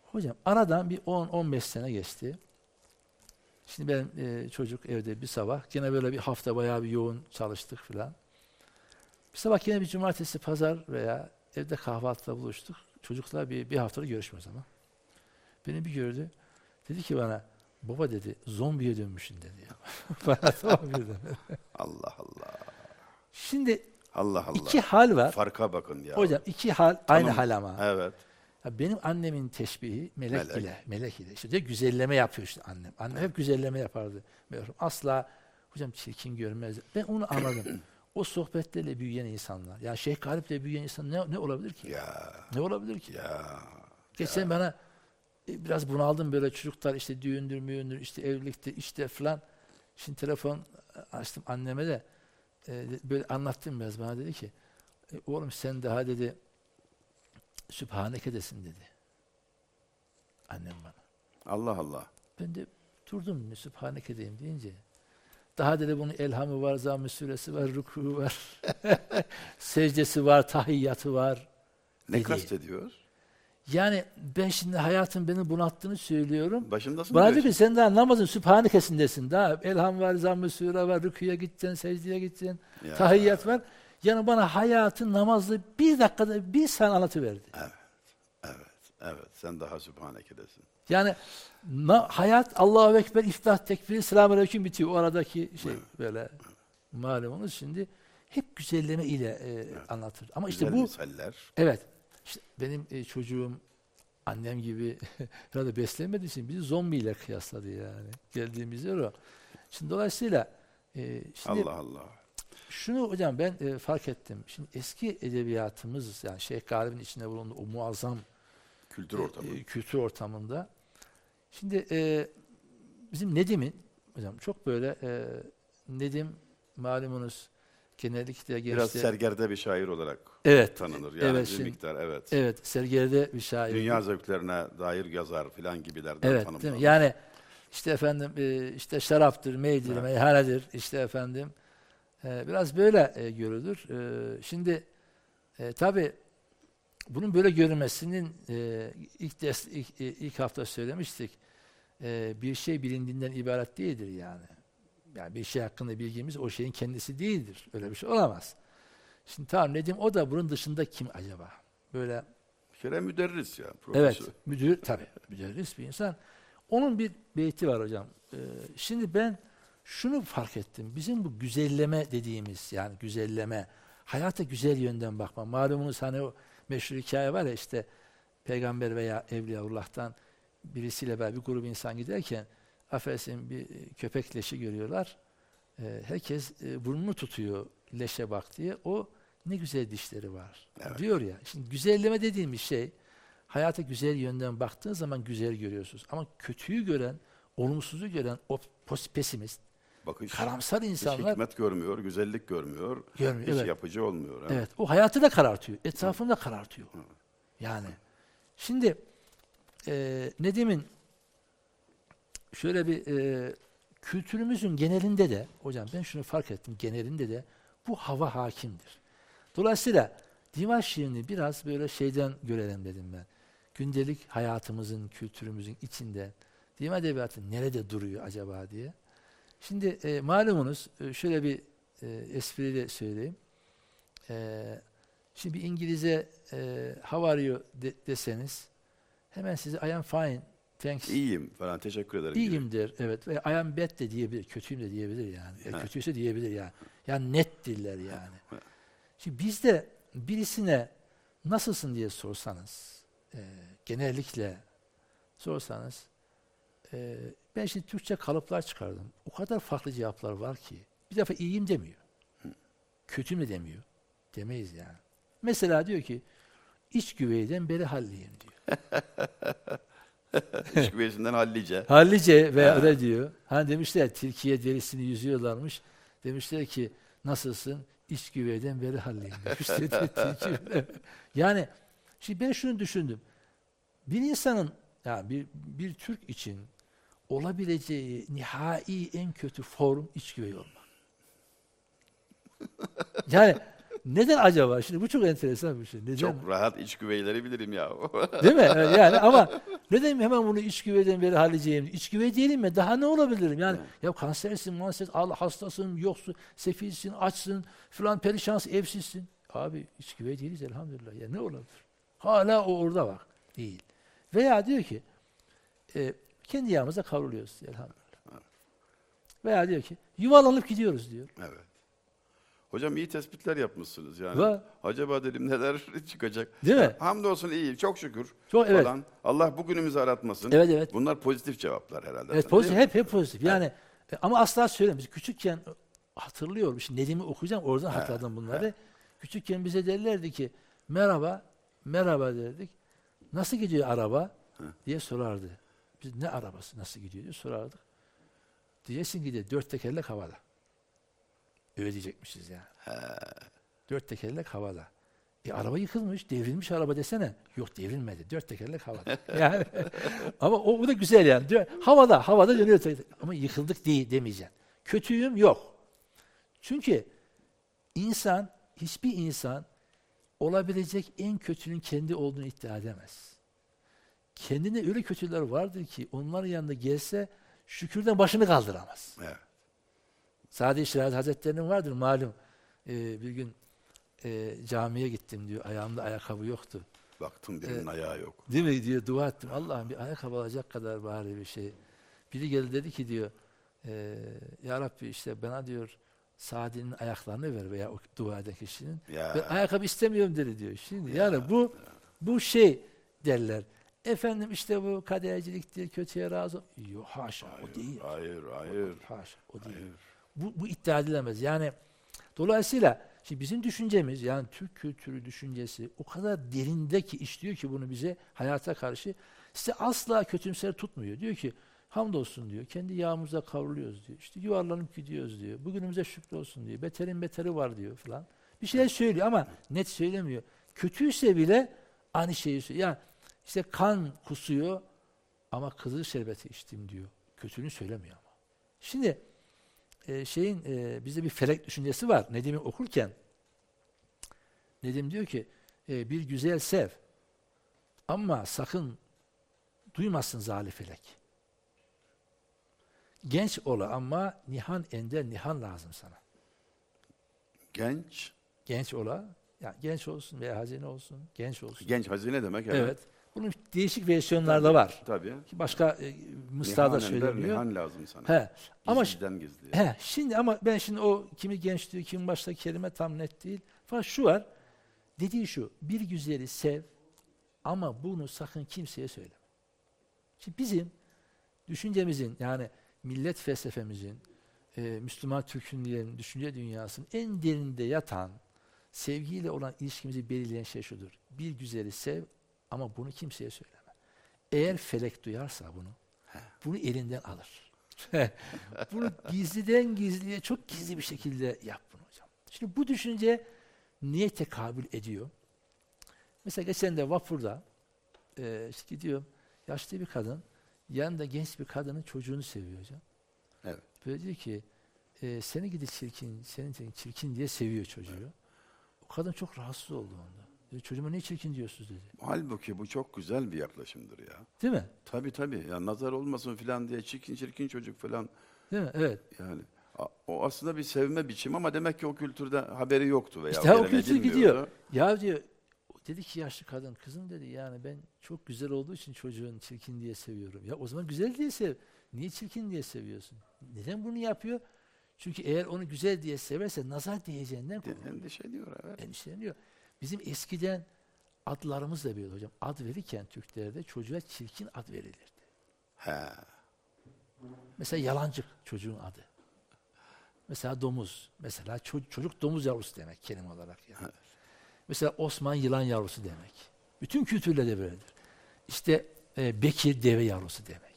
Hocam aradan bir 10-15 sene geçti. Şimdi ben e, çocuk evde bir sabah gene böyle bir hafta bayağı bir yoğun çalıştık filan. Bir sabah yine bir cumartesi, pazar veya evde kahvaltıda buluştuk. Çocuklar bir, bir haftadır görüşmüyoruz ama. Beni bir gördü. Dedi ki bana baba dedi zombiye dönmüşsün dedi ya. bana tamam birden. Allah Allah. Şimdi Allah Allah. iki hal var. Farka bakın ya. Hocam iki hal aynı Tanım- hal ama. Evet. Ya benim annemin teşbihi melek, Melek. ile, melek ile. İşte güzelleme yapıyor işte annem. Annem hep güzelleme yapardı. Merhum. Asla hocam çirkin görmez. Ben onu anladım. o sohbetlerle büyüyen insanlar. Yani Şeyh Galip'le büyüyen insan ne, ne olabilir ki? Ya. Ne olabilir ki? Ya. Geçen bana e, biraz bunaldım böyle çocuklar işte düğündür müğündür işte evlilikte işte falan. Şimdi telefon açtım anneme de e, böyle anlattım biraz bana dedi ki "E, oğlum sen daha dedi Sübhaneke'desin dedi. Annem bana. Allah Allah. Ben de durdum Sübhaneke'deyim deyince. Daha dedi bunun elhamı var, zamm-ı suresi var, ruku var, secdesi var, tahiyyatı var. Ne Dedi. kastediyor? Yani ben şimdi hayatın beni bunalttığını söylüyorum. Başındasın Bana diyor ki sen daha namazın sübhanekesindesin. Daha elham var, zamm-ı sure var, rüküye gittin, secdeye gittin, Ya. tahiyyat var. Yani bana hayatın namazı bir dakikada bir saniye anlatıverdi. Evet. Evet. Sen daha Sübhaneke'desin. Yani na- hayat Allahu Ekber, iftah, tekbir, selamun aleyküm bitiyor. O aradaki şey böyle malumunuz şimdi hep güzelleme ile e, anlatır. Ama işte Güzel bu misaller. Evet. İşte benim e, çocuğum annem gibi herhalde beslenmediği için bizi zombiyle kıyasladı yani. Geldiğimiz yer o. Şimdi dolayısıyla e, şimdi Allah Allah. Şunu hocam ben e, fark ettim. Şimdi eski edebiyatımız yani Şeyh Galip'in içinde bulunduğu o muazzam Kültür e, ortamı. e, kültür ortamında şimdi e, bizim Nedim'in hocam çok böyle e, Nedim malumunuz genellikle Biraz gençler sergerde bir şair olarak evet tanınır. Yani evet bir şimdi- miktar evet. evet sergerde bir şair Dünya zevklerine dair yazar filan gibilerden Evet, tanımlanır. Yani işte efendim e, işte şaraptır, meydir, Evet. meyhanedir işte efendim. E, biraz böyle e, görülür. E, şimdi e, tabii bunun böyle görülmesinin e, ilk, des, ilk, e, ilk hafta söylemiştik. E, bir şey bilindiğinden ibaret değildir yani. Yani bir şey hakkında bilgimiz o şeyin kendisi değildir. Öyle bir şey olamaz. Şimdi tamam Nedim o da bunun dışında kim acaba? Böyle kere müderris ya. Evet, Profesör. müdür tabii müderris bir insan. Onun bir beyti var hocam. Ee, şimdi ben şunu fark ettim. Bizim bu güzelleme dediğimiz yani güzelleme, hayata güzel yönden bakma. Malumunuz hani o meşhur hikaye var ya işte peygamber veya evliyaullah'tan birisiyle beraber bir grup insan giderken affedersin bir e, köpek leşi görüyorlar. Ee, herkes e, burnunu tutuyor leşe bak diye. O ne güzel dişleri var. Evet. Diyor ya. Şimdi güzelleme dediğimiz şey hayata güzel yönden baktığın zaman güzel görüyorsunuz. Ama kötüyü gören, olumsuzu gören o pesimist, Bakış. karamsar Hiç insanlar hikmet görmüyor, güzellik görmüyor. görmüyor. Hiç Evet. yapıcı olmuyor. Evet. O hayatı da karartıyor. Etrafını da karartıyor. Yani. Şimdi e, Nedim'in şöyle bir e, kültürümüzün genelinde de hocam ben şunu fark ettim genelinde de bu hava hakimdir. Dolayısıyla divan şiirini biraz böyle şeyden görelim dedim ben. Gündelik hayatımızın, kültürümüzün içinde divan edebiyatı nerede duruyor acaba diye. Şimdi e, malumunuz e, şöyle bir e, espriyle söyleyeyim. E, şimdi bir İngilizce e, how are you de- deseniz hemen size I am fine, thanks, İyiyim falan teşekkür ederim. gibi. iyiyimdir. Evet ve I am bad de diyebilir, kötüyüm de diyebilir yani. E, kötüyse diyebilir yani. Yani net diller yani. Şimdi bizde birisine nasılsın diye sorsanız, e, genellikle sorsanız, e, ben şimdi Türkçe kalıplar çıkardım. O kadar farklı cevaplar var ki. Bir defa iyiyim demiyor. Kötü mü demiyor. Demeyiz yani. Mesela diyor ki, iç güveyden beri halliyim diyor. İç güveysinden hallice. Hallice ve öyle diyor. Hani demişler tilkiye derisini yüzüyorlarmış. Demişler ki nasılsın? İç güveyden beri halliyim yani şimdi ben şunu düşündüm. Bir insanın yani bir, bir Türk için olabileceği nihai en kötü form iç güvey olmak. Yani neden acaba? Şimdi bu çok enteresan bir şey. Neden? Çok rahat iç güveyleri bilirim ya. Değil mi? Yani ama neden hemen bunu iç güveyden beri halledeceğim? İç güvey değilim mi? Daha ne olabilirim? Yani ya kansersin, mansersin, al hastasın, yoksun, sefilsin, açsın, filan perişansın, evsizsin. Abi iç güvey değiliz elhamdülillah. Ya ne olabilir? Hala o orada bak. Değil. Veya diyor ki e, kendi yağımıza kavruluyoruz elhamdülillah. Veya diyor ki yuvarlanıp gidiyoruz diyor. evet. Hocam iyi tespitler yapmışsınız yani. Var. Acaba dedim neler çıkacak. Değil mi? Hamdolsun iyi, çok şükür. Çok evet. Falan. Allah bugünümüzü aratmasın. Evet evet. Bunlar pozitif cevaplar herhalde. Evet pozitif, hep hep pozitif. Yani e, ama asla söylemiyorum. Biz küçükken hatırlıyorum. Şimdi Nedim'i okuyacağım oradan hatırladım bunları. Küçükken bize derlerdi ki merhaba, merhaba derdik. Nasıl gidiyor araba diye sorardı. Biz ne arabası nasıl gidiyor diye sorardık. Diyeceksin ki de dört tekerlek havada. Öyle diyecekmişiz yani. Dört tekerlek havada. E araba yıkılmış, devrilmiş araba desene. Yok devrilmedi. Dört tekerlek havada. Yani ama o, o da güzel yani. Dö- Havada, havada dönüyor. Ama yıkıldık değil demeyeceksin. Kötüyüm yok. Çünkü insan, hiçbir insan olabilecek en kötünün kendi olduğunu iddia edemez. Kendine öyle kötüler vardır ki onların yanında gelse şükürden başını kaldıramaz. Evet. Sadi Şirazi Hazretleri'nin vardır malum. Ee, bir gün e, camiye gittim diyor. Ayağımda ayakkabı yoktu. Baktım birinin ayağı yok. Değil mi diyor dua ettim. Allah'ım bir ayakkabı alacak kadar bari bir şey. Biri geldi dedi ki diyor e, Ya Rabbi işte bana diyor Sadi'nin ayaklarını ver veya o dua eden kişinin. Ya. Ben ayakkabı istemiyorum dedi diyor. Şimdi yani bu bu şey derler. Efendim işte bu kaderciliktir, kötüye razı. Yok haşa o değil. Hayır, hayır. Haşa o değil. hayır. Bu, bu iddia edilemez. Yani dolayısıyla şimdi bizim düşüncemiz yani Türk kültürü düşüncesi o kadar derinde ki işliyor ki bunu bize hayata karşı size asla kötümser tutmuyor. Diyor ki hamdolsun diyor. Kendi yağımıza kavruluyoruz diyor. İşte yuvarlanıp gidiyoruz diyor. Bugünümüze şükür olsun diyor. Beterin beteri var diyor falan. Bir şeyler söylüyor ama net söylemiyor. Kötüyse bile aynı şeyi söylüyor. Yani işte kan kusuyor ama kızıl şerbeti içtim diyor. Kötülüğünü söylemiyor ama. Şimdi e, şeyin e, bizde bir felek düşüncesi var. Nedim'i okurken Nedim diyor ki e, bir güzel sev ama sakın duymasın zali felek. Genç ola ama nihan ender nihan lazım sana. Genç, Genç ola, yani genç olsun veya hazine olsun, genç olsun. genç hazine demek. evet. Bunun değişik versiyonları da var. Tabii. Başka e, mısrada söyleniyor. Nihan lazım sana. He. Ama Gizliden gizliye. He, şimdi ama ben şimdi o kimi genç diyor, kimi başta kelime tam net değil. Fakat şu var, dediği şu, bir güzeli sev ama bunu sakın kimseye söyleme. Şimdi bizim düşüncemizin yani millet felsefemizin, e, Müslüman Türk'ün diyelim düşünce dünyasının en derinde yatan sevgiyle olan ilişkimizi belirleyen şey şudur. Bir güzeli sev ama bunu kimseye söyleme. Eğer felek duyarsa bunu, bunu elinden alır. bunu gizliden gizliye çok gizli bir şekilde yap bunu hocam. Şimdi bu düşünce niye tekabül ediyor? Mesela geçen de vapurda e, işte gidiyorum yaşlı bir kadın yanında genç bir kadının çocuğunu seviyor hocam. Evet. Böyle diyor ki e, seni gidi çirkin, senin senin çirkin diye seviyor çocuğu. O O kadın çok rahatsız oldu ondan. Dedi, çocuğuma ne çirkin diyorsunuz dedi. Halbuki bu çok güzel bir yaklaşımdır ya. Değil mi? Tabii tabii. Ya nazar olmasın falan diye çirkin çirkin çocuk falan. Değil mi? Evet. Yani o aslında bir sevme biçimi ama demek ki o kültürde haberi yoktu veya İşte o kültür gidiyor. Ya diyor, dedi ki yaşlı kadın, kızım dedi yani ben çok güzel olduğu için çocuğun çirkin diye seviyorum. Ya o zaman güzel diye sev. Niye çirkin diye seviyorsun? Neden bunu yapıyor? Çünkü eğer onu güzel diye severse nazar diyeceğinden De- korkuyor. Endişe evet. endişeleniyor. Bizim eskiden adlarımız da böyle hocam. Ad verirken Türklerde çocuğa çirkin ad verilirdi. He. Mesela yalancık çocuğun adı. Mesela domuz. Mesela ço- çocuk domuz yavrusu demek kelime olarak yani. Mesela Osman yılan yavrusu demek. Bütün kültürlerde böyledir. İşte e, Bekir deve yavrusu demek.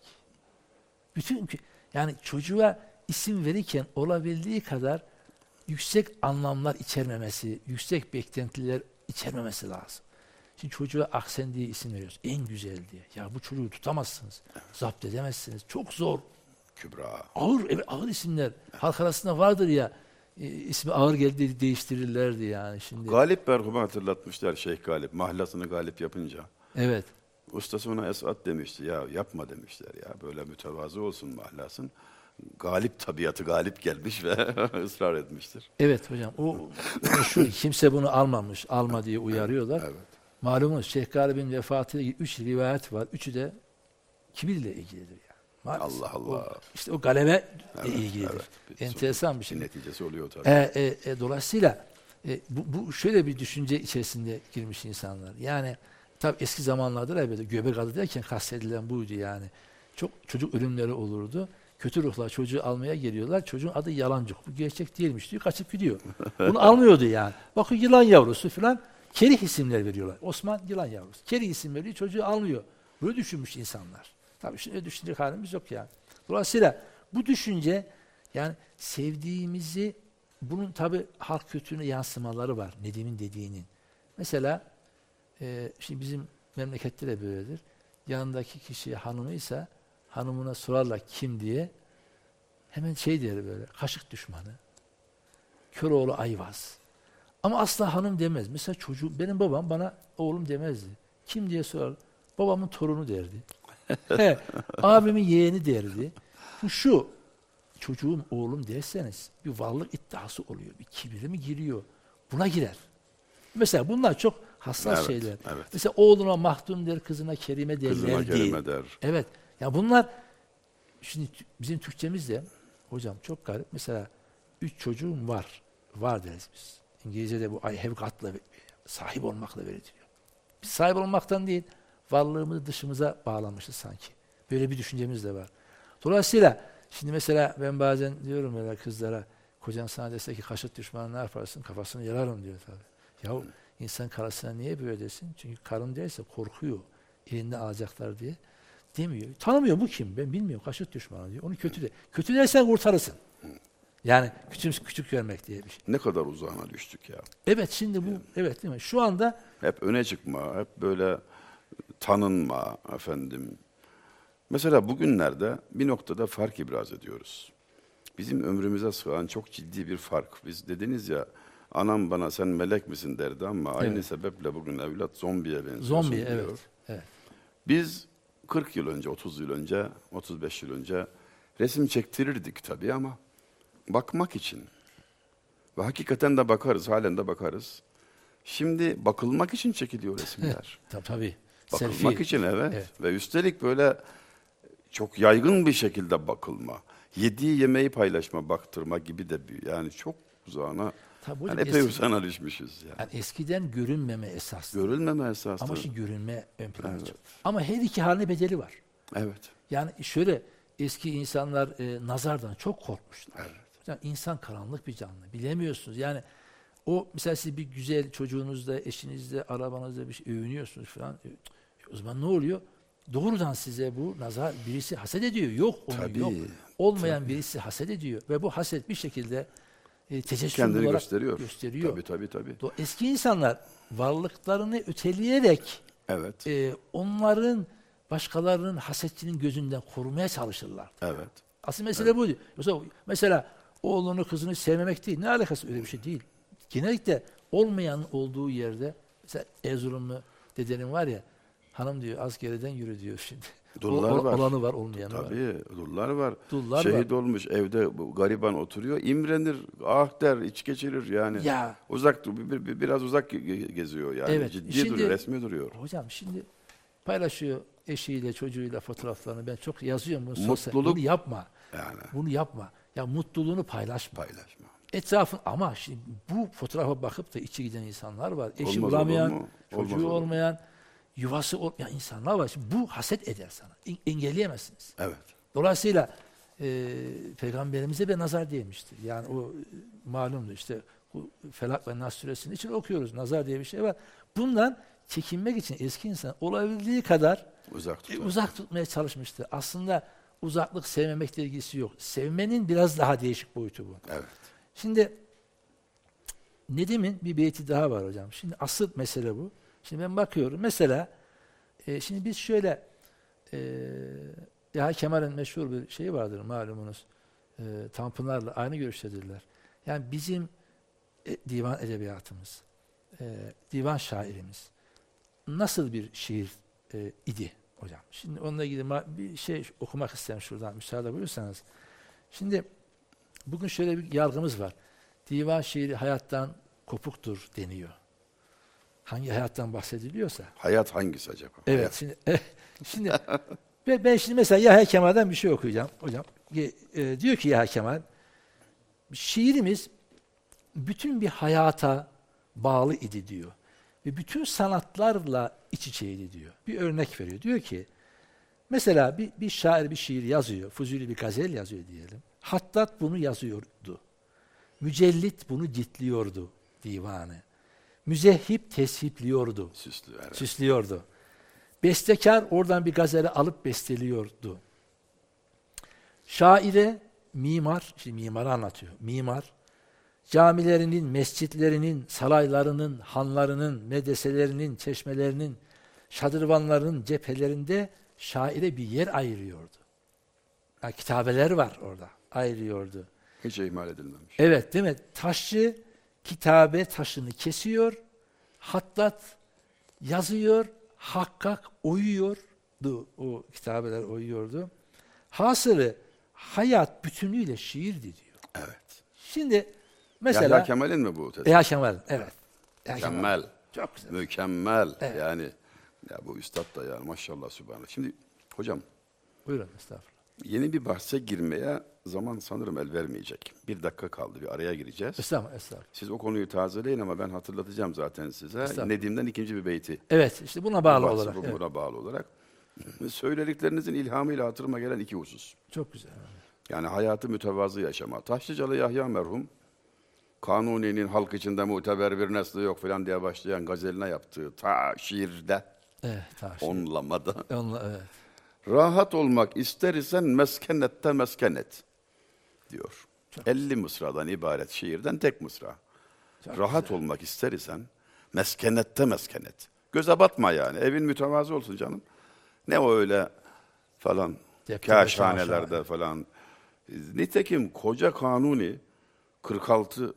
Bütün yani çocuğa isim verirken olabildiği kadar yüksek anlamlar içermemesi, yüksek beklentiler içermemesi lazım. Şimdi çocuğa Aksen diye isim veriyoruz. En güzel diye. Ya bu çocuğu tutamazsınız. Zapt edemezsiniz. Çok zor. Kübra. Ağır, evet, ağır isimler. Halk arasında vardır ya. e, ismi ağır geldi değiştirirlerdi yani şimdi. Galip merhumu hatırlatmışlar Şeyh Galip. Mahlasını Galip yapınca. evet. Ustası ona Esat demişti. Ya yapma demişler ya. Böyle mütevazı olsun mahlasın. Galip tabiatı galip gelmiş ve ısrar etmiştir. Evet hocam. O şu kimse bunu almamış. Alma diye uyarıyorlar. Evet. Malumunuz Şeyh Galip'in vefatıyla ilgili üç rivayet var. Üçü de kibirle ilgilidir yani. Maalesef. Allah Allah. O, işte o galebe Evet, ilgilidir. evet. Enteresan bir şey. Neticesi oluyor tabii. E, e, e, dolayısıyla e, bu, bu şöyle bir düşünce içerisinde girmiş insanlar. Yani tabi eski zamanlarda elbette göbek adı derken kastedilen buydu yani. Çok çocuk ölümleri olurdu. Kötü ruhlar çocuğu almaya geliyorlar. Çocuğun adı yalancık. Bu gerçek değilmiş diyor. Kaçıp gidiyor. Bunu almıyordu yani. Bakın yılan yavrusu falan kerih isimler veriyorlar. Osman yılan yavrusu. Kerih isim veriyor. Çocuğu almıyor. Böyle düşünmüş insanlar. Tabii şimdi öyle düşünecek halimiz yok yani. Dolayısıyla bu düşünce yani sevdiğimizi bunun tabi halk kültürüne yansımaları var. Nedim'in dediğinin. Mesela e, şimdi bizim memlekette de böyledir. Yanındaki kişi hanımıysa hanımına sorarlar kim diye hemen şey der böyle kaşık düşmanı. Köroğlu Ayvaz. Ama asla hanım demez. Mesela çocuğum, benim babam bana oğlum demezdi. Kim diye sorar. Babamın torunu derdi. He, abimin yeğeni derdi. Bu şu, çocuğum oğlum derseniz bir varlık iddiası oluyor. Bir kibiri mi giriyor? Buna girer. Mesela bunlar çok hassas Evet, şeyler. evet. Mesela oğluna Mahdun der, kızına Kerime derler Kızıma diye. kelime der. Evet. Ya bunlar şimdi bizim Türkçemizde hocam çok garip. Mesela üç çocuğum var. Var deriz biz. İngilizce'de bu I have got'la sahip olmakla veriliyor. Biz sahip olmaktan değil, varlığımızı dışımıza bağlamışız sanki. Böyle bir düşüncemiz de var. Dolayısıyla şimdi mesela ben bazen diyorum böyle kızlara kocan sana dese ki kaşık düşmanı ne yaparsın? Kafasını yararım diyor tabii. Ya insan karısına niye böyle desin? Çünkü karın derse korkuyor. Elinde alacaklar diye. Demiyor. Tanımıyor bu kim? Ben bilmiyorum. Kaşık düşmanı diyor. Onu kötü de. Kötü dersen kurtarırsın. Yani küçük küçük görmek diye bir şey. Ne kadar uzağına düştük ya. Evet şimdi bu evet değil mi? Şu anda Hep öne çıkma, hep böyle tanınma efendim. Mesela bugünlerde bir noktada fark ibraz ediyoruz. Bizim ömrümüze sığan çok ciddi bir fark. Biz dediniz ya anam bana sen melek misin derdi ama aynı Evet. sebeple bugün evlat zombiye benziyorsun zombi diyor. evet. Evet. Biz 40 yıl önce, 30 yıl önce, 35 yıl önce resim çektirirdik tabii ama bakmak için. Ve hakikaten de bakarız, halen de bakarız. Şimdi bakılmak için çekiliyor resimler. Tabii tabii. bakılmak Selfie. için evet. Evet. Ve üstelik böyle çok yaygın bir şekilde bakılma. Yediği yemeği paylaşma, baktırma gibi de bir yani çok uzağına, Tabii yani epey uzağına düşmüşüz yani. yani eskiden görünmeme esas. Görülmeme esaslı. Ama şimdi görünme ön plana Evet. Ama her iki halinde bedeli var. Evet. Yani şöyle eski insanlar e, nazardan çok korkmuşlar. Evet. Hocam insan karanlık bir canlı. Bilemiyorsunuz. Yani o mesela siz bir güzel çocuğunuzda, eşinizde, arabanızda bir şey övünüyorsunuz falan. E, o zaman ne oluyor? Doğrudan size bu nazar birisi haset ediyor. Yok onun Tabii, yok. Olmayan birisi haset ediyor ve bu haset bir şekilde e, tecessüm Kendini olarak gösteriyor. gösteriyor. Tabii tabii tabii. Do- Eski insanlar varlıklarını öteleyerek Evet. e, onların başkalarının hasetçinin gözünden korumaya çalışırlar. Evet. Asıl mesele buydu. Yoksa mesela oğlunu kızını sevmemek değil. Ne alakası öyle bir şey değil. Genellikle olmayan olduğu yerde mesela Erzurumlu dedenin var ya hanım diyor az geriden yürü diyor şimdi. Dullar O- o- var. Olanı var olmayanı var. Tabii dullar var. Dullar Şehit var. olmuş evde bu gariban oturuyor. imrenir, ah der, iç geçirir yani. Ya Uzak bir- bir- bir- biraz uzak ge- geziyor yani. Evet, Ciddi şimdi- duruyor, resmi duruyor. hocam şimdi paylaşıyor eşiyle çocuğuyla fotoğraflarını ben çok yazıyorum bunu sosyal. Mutluluk- Bunu yapma. Yani Bunu yapma. Ya mutluluğunu paylaşma. paylaşma. Etrafın ama şimdi bu fotoğrafa bakıp da içi giden insanlar var. Eşi Olmaz bulamayan, mu? çocuğu Olmaz olmayan, yuvası olmayan insanlar var. Şimdi bu haset eder sana. En- engelleyemezsiniz. Evet. Dolayısıyla e, peygamberimize bir nazar değmiştir. Yani o e, malumdu işte bu Felak ve Nas suresinin için okuyoruz. Nazar diye bir şey var. Bundan çekinmek için eski insan olabildiği kadar Uzak e, uzak tutmaya çalışmıştı. Aslında uzaklık sevmemekle ilgisi yok. Sevmenin biraz daha değişik boyutu bu. Evet. Şimdi Nedim'in bir beyti daha var hocam. Şimdi asıl mesele bu. Şimdi ben bakıyorum. Mesela e, şimdi biz şöyle e, Yahya Kemal'in meşhur bir şeyi vardır malumunuz. E, Tanpınar'la aynı görüştedirler. Yani bizim e, divan edebiyatımız, e, divan şairimiz nasıl bir şiir e, idi hocam? Şimdi onunla ilgili bir şey okumak isterim şuradan müsaade buyursanız. Şimdi bugün şöyle bir yargımız var. Divan şiiri hayattan kopuktur deniyor. Hangi hayattan bahsediliyorsa. Hayat hangisi acaba? Evet. Hayat. Şimdi şimdi ben, ben şimdi mesela Yahya Kemal'den bir şey okuyacağım hocam. E, e, diyor ki Yahya Kemal şiirimiz bütün bir hayata bağlı idi diyor. Ve bütün sanatlarla iç içeydi diyor. Bir örnek veriyor. Diyor ki mesela bir, bir şair bir şiir yazıyor. Fuzuli bir gazel yazıyor diyelim. Hattat bunu yazıyordu. Mücellit bunu ditliyordu divanı. Müzehhip teshipliyordu Süslü. Evet. süslüyordu. Bestekar oradan bir gazeli alıp besteliyordu. Şaire, mimar, şimdi mimarı anlatıyor. Mimar, camilerinin, mescitlerinin, saraylarının, hanlarının, medreselerinin, çeşmelerinin, şadırvanlarının cephelerinde şaire bir yer ayırıyordu. Yani kitabeler var orada, ayırıyordu. Hiç ihmal edilmemiş. Evet değil mi? Taşçı kitabe taşını kesiyor, hattat yazıyor, hakkak oyuyordu. O kitabeler oyuyordu. Hasılı hayat bütünüyle şiirdi diyor. Evet. Şimdi mesela Yahya Kemal'in mi bu? Yahya Kemal, evet. Yahya Kemal. Çok güzel. Mükemmel. Evet. Yani ya bu üstad da yani maşallah sübhanallah. Şimdi hocam Buyurun estağfurullah. Yeni bir bahse girmeye zaman sanırım el vermeyecek. Bir dakika kaldı bir araya gireceğiz. Estağfurullah, estağfurullah. Siz o konuyu tazeleyin ama ben hatırlatacağım zaten size. Nedim'den ikinci bir beyti. Evet, işte buna bağlı bahsi, olarak. bu- evet. Buna bağlı olarak. Söylediklerinizin ilhamıyla hatırıma gelen iki husus. Çok güzel. Yani hayatı mütevazı yaşama. Taşlıcalı Yahya merhum, Kanuni'nin halk içinde muteber bir nesli yok falan diye başlayan gazeline yaptığı ta şiirde, Evet, tamam. şimdi. onlamada. Onunla, evet. Rahat olmak ister isen meskenette meskenet diyor. 50 mısradan ibaret şiirden tek mısra. Çok Rahat olmak ister isen meskenette meskenet. Göze batma yani. Evin mütevazı olsun canım. Ne o öyle falan kaşhanelerde falan. Nitekim koca kanuni 46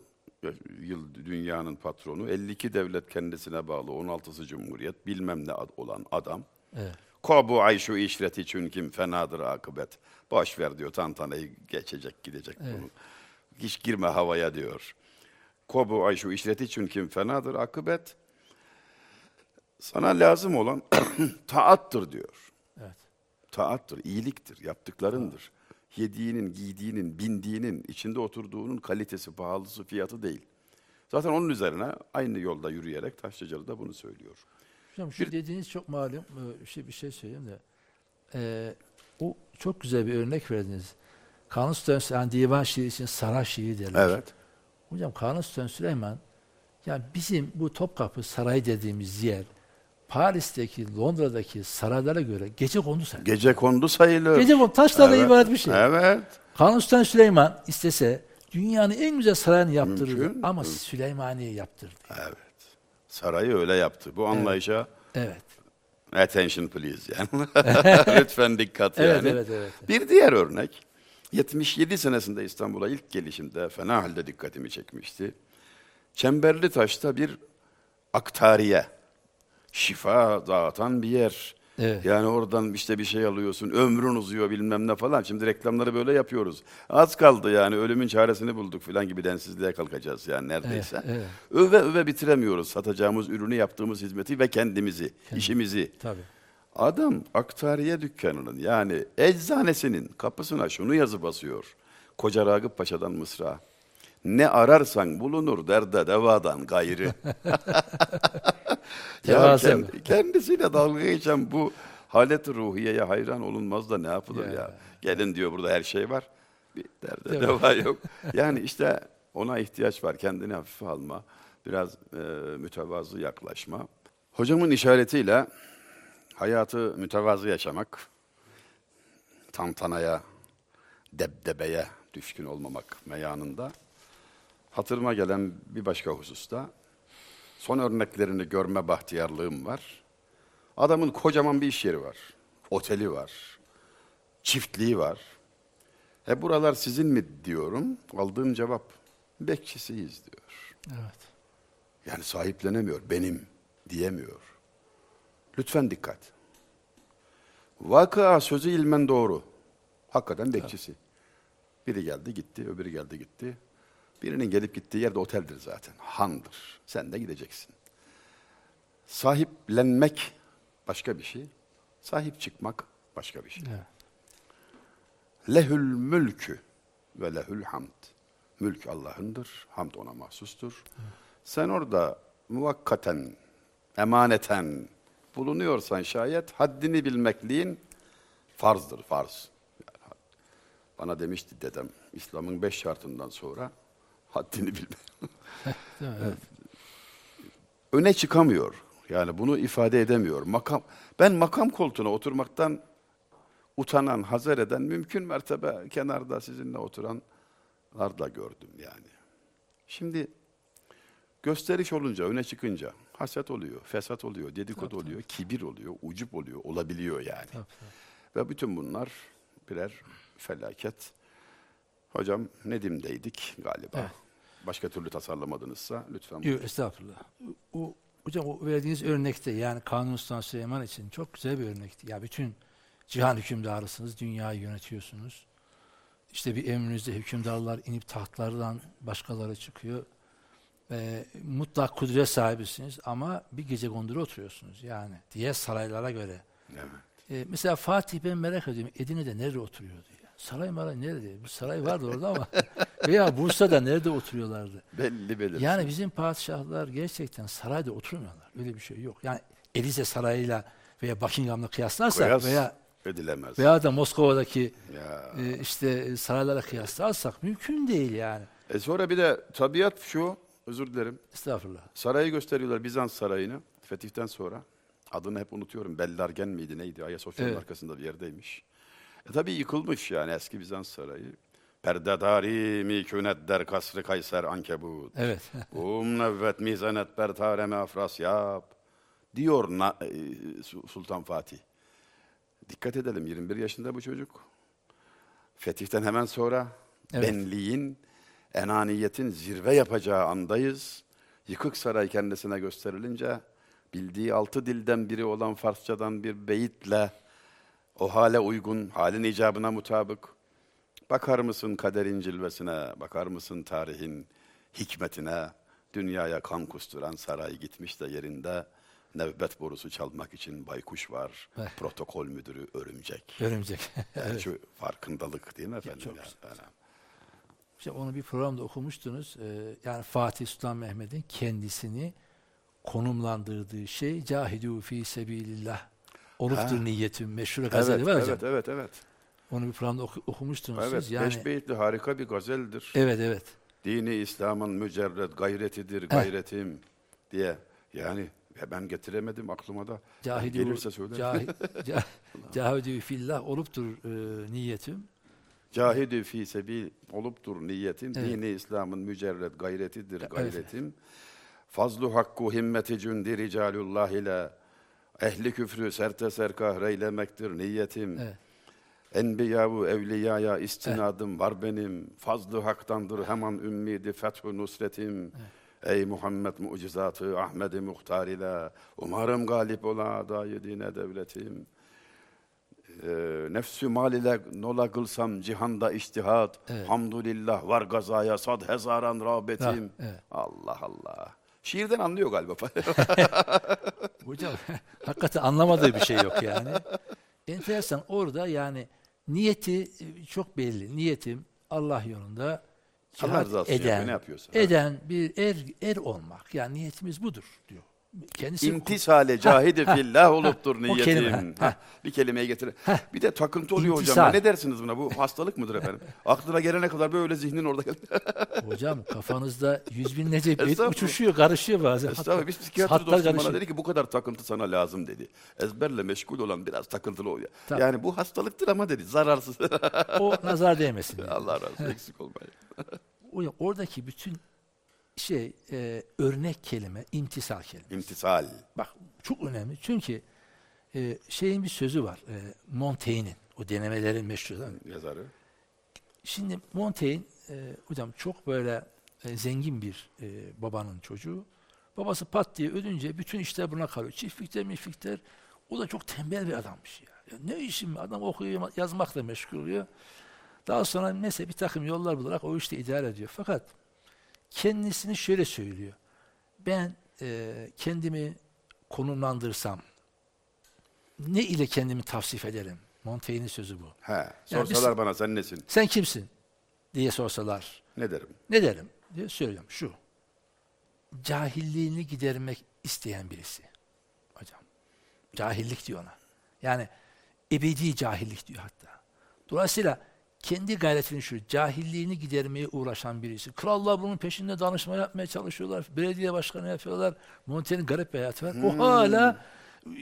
yıl dünyanın patronu, 52 devlet kendisine bağlı, 16'sı cumhuriyet, bilmem ne ad- olan adam. Evet. Kobu ayşu işreti çünkü fenadır akıbet. Boş ver diyor tantanayı geçecek gidecek bunu. Hiç girme havaya diyor. Kobu ayşu işreti çünkü fenadır akıbet. Sana lazım olan taattır diyor. Evet. Taattır, iyiliktir, yaptıklarındır. Yediğinin, giydiğinin, bindiğinin, içinde oturduğunun kalitesi, pahalısı, fiyatı değil. Zaten onun üzerine aynı yolda yürüyerek Taşlıcalı da bunu söylüyor. Hocam şu dediğiniz çok malum. Ee, Bir şey, bir şey söyleyeyim de. Ee, o çok güzel bir örnek verdiniz. Kanuni Sultan Süleyman divan şiiri için saray şiiri derler. Evet. Hocam Kanuni Sultan Süleyman yani bizim bu Topkapı Sarayı dediğimiz yer Paris'teki, Londra'daki saraylara göre gece kondu sayılır. Gece kondu sayılır. Gece kondu taşlarla Evet. ibaret bir şey. Evet. Kanuni Sultan Süleyman istese dünyanın en güzel sarayını yaptırırdı Mümkün. ama Süleymaniye yaptırdı. Evet. Sarayı öyle yaptı. Bu anlayışa Evet. attention please yani. Lütfen dikkat Evet, yani. evet, evet. Bir diğer örnek 77 senesinde İstanbul'a ilk gelişimde fena halde dikkatimi çekmişti. Çemberli taşta bir aktariye, şifa dağıtan bir yer. Evet. Yani oradan işte bir şey alıyorsun, ömrün uzuyor bilmem ne falan. Şimdi reklamları böyle yapıyoruz. Az kaldı yani ölümün çaresini bulduk falan gibi densizliğe kalkacağız yani neredeyse. Evet, evet. Öve öve bitiremiyoruz satacağımız ürünü, yaptığımız hizmeti ve kendimizi, işimizi. Tabii. Adam aktariye dükkanının yani eczanesinin kapısına şunu yazı basıyor. Koca Ragıp Paşa'dan Mısra. Ne ararsan bulunur derde devadan gayrı. ya kend- kendisiyle dalga geçen bu halet ruhiyeye hayran olunmaz da ne yapılır ya. Ya. Gelin diyor burada her şey var. Bir derde Değil mi? deva yok. Yani işte ona ihtiyaç var. Kendini hafife alma. Biraz e, mütevazı yaklaşma. Hocamın işaretiyle hayatı mütevazı yaşamak, tantanaya, debdebeye düşkün olmamak meyanında hatırıma gelen bir başka hususta son örneklerini görme bahtiyarlığım var. Adamın kocaman bir iş yeri var. Oteli var. Çiftliği var. E buralar sizin mi diyorum. Aldığım cevap bekçisiyiz diyor. Evet. Yani sahiplenemiyor, benim diyemiyor. Lütfen dikkat. Vakıa sözü ilmen doğru. Hakikaten bekçisi. Biri geldi gitti, öbürü geldi gitti. Birinin gelip gittiği yerde oteldir zaten. Handır. Sen de gideceksin. Sahiplenmek başka bir şey. Sahip çıkmak başka bir şey. Evet. Lehül mülkü ve lehül hamd. Mülk Allah'ındır, hamd ona mahsustur. Sen orada muvakkaten, emaneten bulunuyorsan şayet haddini bilmekliğin farzdır, farz. Bana demişti dedem, İslam'ın beş şartından sonra haddini mi? Evet. öne çıkamıyor. Yani bunu ifade edemiyor. Makam ben makam koltuğuna oturmaktan utanan, hazer eden mümkün mertebe kenarda sizinle oturanlar da gördüm yani. Şimdi gösteriş olunca, öne çıkınca haset oluyor, fesat oluyor, dedikodu oluyor, kibir oluyor, ucup oluyor, olabiliyor yani. Tabii, Ve bütün bunlar birer felaket. Hocam Nedim'deydik galiba. Evet. Başka türlü tasarlamadınızsa lütfen. Yok estağfurullah. O, hocam o verdiğiniz örnekte yani Kanuni Sultan Süleyman için çok güzel bir örnekti. Ya bütün cihan hükümdarısınız, dünyayı yönetiyorsunuz. İşte bir emrinizde hükümdarlar inip tahtlardan başkaları çıkıyor. Ve mutlak kudret sahibisiniz ama bir gece gondura oturuyorsunuz yani diğer saraylara göre. Evet. E, mesela Fatih ben merak ediyorum Edirne'de nerede oturuyordu? Saray maray nerede? Bir saray vardı orada ama veya Bursa'da nerede oturuyorlardı? Belli belirsiz. Yani bizim padişahlar gerçekten sarayda oturmuyorlar. Öyle bir şey yok. Yani Elize Sarayı'yla veya Buckingham'la kıyaslarsak Kıyas veya edilemez. veya da Moskova'daki Ya. e, işte saraylara kıyaslarsak mümkün değil yani. E sonra bir de tabiat şu, özür dilerim. Estağfurullah. Sarayı gösteriyorlar Bizans sarayını fetihten sonra. Adını hep unutuyorum. Bellargen miydi neydi? Ayasofya'nın Evet. arkasında bir yerdeymiş. E tabii yıkılmış yani eski Bizans sarayı. Perdedari mi künedder kasrı kayser ankebut. Evet. Um nevvet mizanet ber tareme afrasyab. Diyor na- e, Su- Sultan Fatih. Dikkat edelim 21 yaşında bu çocuk. Fetihten hemen sonra Evet. benliğin, enaniyetin zirve yapacağı andayız. Yıkık saray kendisine gösterilince bildiği altı dilden biri olan Farsçadan bir beyitle o hale uygun, halin icabına mutabık bakar mısın kaderin cilvesine, bakar mısın tarihin hikmetine, dünyaya kan kusturan saray gitmiş de yerinde nevbet borusu çalmak için baykuş var, Eh. protokol müdürü örümcek. Örümcek. Yani Şu farkındalık değil mi efendim? çok güzel. Yani. İşte onu bir programda okumuştunuz. Ee, yani Fatih Sultan Mehmet'in kendisini konumlandırdığı şey cahidu fi sebilillah. Oluftur Ha. niyetim meşhur gazeli Evet, var evet, hocam. evet, evet. Onu bir programda oku- okumuştunuz Evet, siz. Yani, beş beyitli harika bir gazeldir. evet evet. Dini İslam'ın mücerred gayretidir gayretim diye. Yani ya ben getiremedim aklıma da. Cahidu, Gelirse söyle. cahi, ca- cahidu fillah oluptur e, niyetim. Cahidü fi sebil oluptur niyetin. Evet. Dini İslam'ın mücerred gayretidir Evet. gayretim. Fazlu hakku himmeti cündi ricalullah ile ehli küfrü serte serkah reylemektir niyetim. Evet. Enbiya-u evliyaya istinadım var benim. Fazlı haktandır hemen ümmidi fethu nusretim. Ey Muhammed mucizatı Ahmed-i Muhtar ile umarım galip ola adayı dine devletim. Ee, nefsü mal ile nola kılsam cihanda iştihat. Evet. Hamdülillah var gazaya sad hezaran rağbetim. Evet. Allah Allah. Şiirden anlıyor galiba. Hocam hakikaten anlamadığı bir şey yok yani. Enteresan orada yani niyeti e, çok belli. Niyetim Allah yolunda Allah rızası eden, yapıyor, ne yapıyorsa. eden bir er, er olmak. Yani niyetimiz budur diyor. Kendisi İmtisale cahidi fillah oluptur kelime, niyetim. Heh, Bir kelimeyi getirin. Bir de takıntı oluyor hocam. Ne dersiniz buna? Bu hastalık mıdır efendim? Aklına gelene kadar böyle zihnin orada hocam kafanızda yüz binlerce beyt Estağfurullah. uçuşuyor, karışıyor bazen. Estağfurullah. Bir psikiyatri hatlar dostum bana karışıyor. dedi ki bu kadar takıntı sana lazım dedi. Ezberle meşgul olan biraz takıntılı oluyor. Tabii. Yani bu hastalıktır ama dedi zararsız. O nazar değmesin. Allah razı olsun eksik olmayın. O- Oradaki bütün şey e, örnek kelime, imtisal kelime. İmtisal. Bak çok önemli çünkü e, şeyin bir sözü var. E, Montaigne'in o denemelerin meşhur. Yazarı. Şimdi Montaigne e, hocam çok böyle e, zengin bir e, babanın çocuğu. Babası pat diye ölünce bütün işler buna kalıyor. Çiftlikler, miflikler. O da çok tembel bir adammış ya. ya ne işim adam okuyor, yazmakla meşgul oluyor. Daha sonra neyse bir takım yollar bularak o işte idare ediyor. Fakat kendisini şöyle söylüyor. Ben e, kendimi konumlandırsam ne ile kendimi tavsif ederim? Montaigne'in sözü bu. He. Yani Sorsalar biz- bana sen nesin? Sen kimsin? diye sorsalar. Ne derim? Ne derim? diye söylüyorum. Şu. Cahilliğini gidermek isteyen birisi. Hocam. Cahillik diyor ona. Yani ebedi cahillik diyor hatta. Dolayısıyla kendi gayretini şu, cahilliğini gidermeye uğraşan birisi. Krallar bunun peşinde danışma yapmaya çalışıyorlar. Belediye başkanı yapıyorlar. Montaigne'in garip bir hayatı var. O hala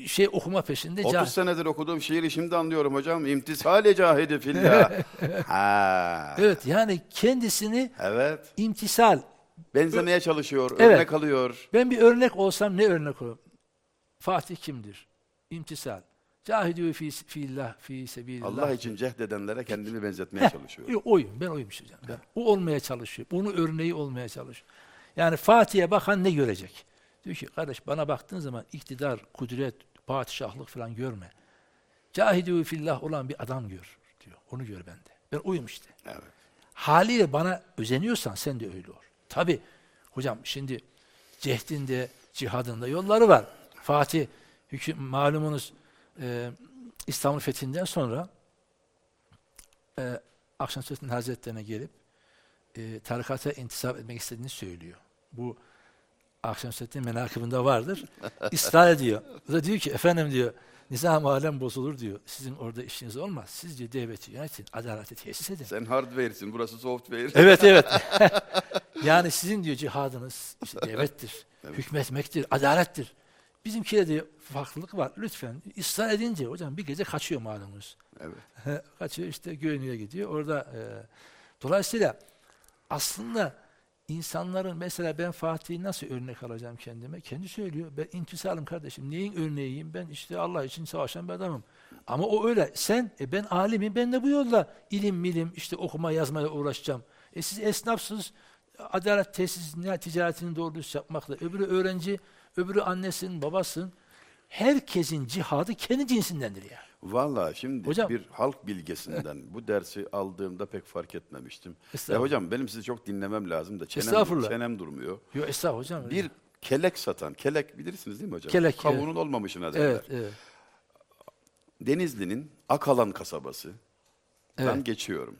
şey okuma peşinde. 30 cahil. senedir okuduğum şiiri şimdi anlıyorum hocam. İmtisale cahidi fillah. ha. Evet yani kendisini Evet. imtisal, Benzemeye çalışıyor, Evet. örnek alıyor. Ben bir örnek olsam ne örnek olurum? Fatih kimdir? İmtisal. Cahidü fi fiillah fi sebilillah. Allah için cehd edenlere kendini benzetmeye çalışıyor. Yok, oyum. Ben oyum işte. Ben, o olmaya çalışıyor. Onun örneği olmaya çalışıyor. Yani Fatih'e bakan ne görecek? Diyor ki kardeş bana baktığın zaman iktidar, kudret, padişahlık falan görme. Cahidü fillah olan bir adam gör diyor. Onu gör bende. Ben oyum işte. Evet. haliyle bana özeniyorsan sen de öyle ol. Tabi hocam şimdi cehdinde, cihadında yolları var. Fatih hüküm, malumunuz e, İstanbul fethinden sonra e, Akşemseddin Hazretlerine gelip e, tarikata intisap etmek istediğini söylüyor. Bu Akşemseddin menakibinde vardır. İsrar ediyor. O da diyor ki efendim diyor nizam alem bozulur diyor. Sizin orada işiniz olmaz. Siz diyor devleti yönetin, adaleti tesis edin. Sen hardware'sin, burası software. Evet evet. yani sizin diyor cihadınız işte devlettir, hükmetmektir, adalettir. Bizimkide de farklılık var. Lütfen ısrar edince hocam bir gece kaçıyor malumunuz. Evet. kaçıyor işte Göynü'ye gidiyor. Orada e, dolayısıyla aslında insanların mesela ben Fatih'i nasıl örnek alacağım kendime? Kendi söylüyor. Ben intisalım kardeşim. Neyin örneğiyim? Ben işte Allah için savaşan bir adamım. Ama o öyle. Sen, e ben alimim. Ben de bu yolda ilim milim işte okuma yazmaya uğraşacağım. E siz esnafsınız. Adalet tesisine ticaretini doğru düz yapmakla. Öbürü öğrenci, öbürü annesin, babasın. Herkesin cihadı kendi cinsindendir ya. Vallahi şimdi Hocam- bir halk bilgesinden bu dersi aldığımda pek fark etmemiştim. Ya Estağfurullah. hocam benim sizi çok dinlemem lazım da çenem, çenem durmuyor. Yok estağfurullah hocam. Bir kelek satan, kelek bilirsiniz değil mi hocam? Kelek, Kavunun olmamışına derler. evet, evet. Denizli'nin Akalan kasabası. Ben Evet. geçiyorum.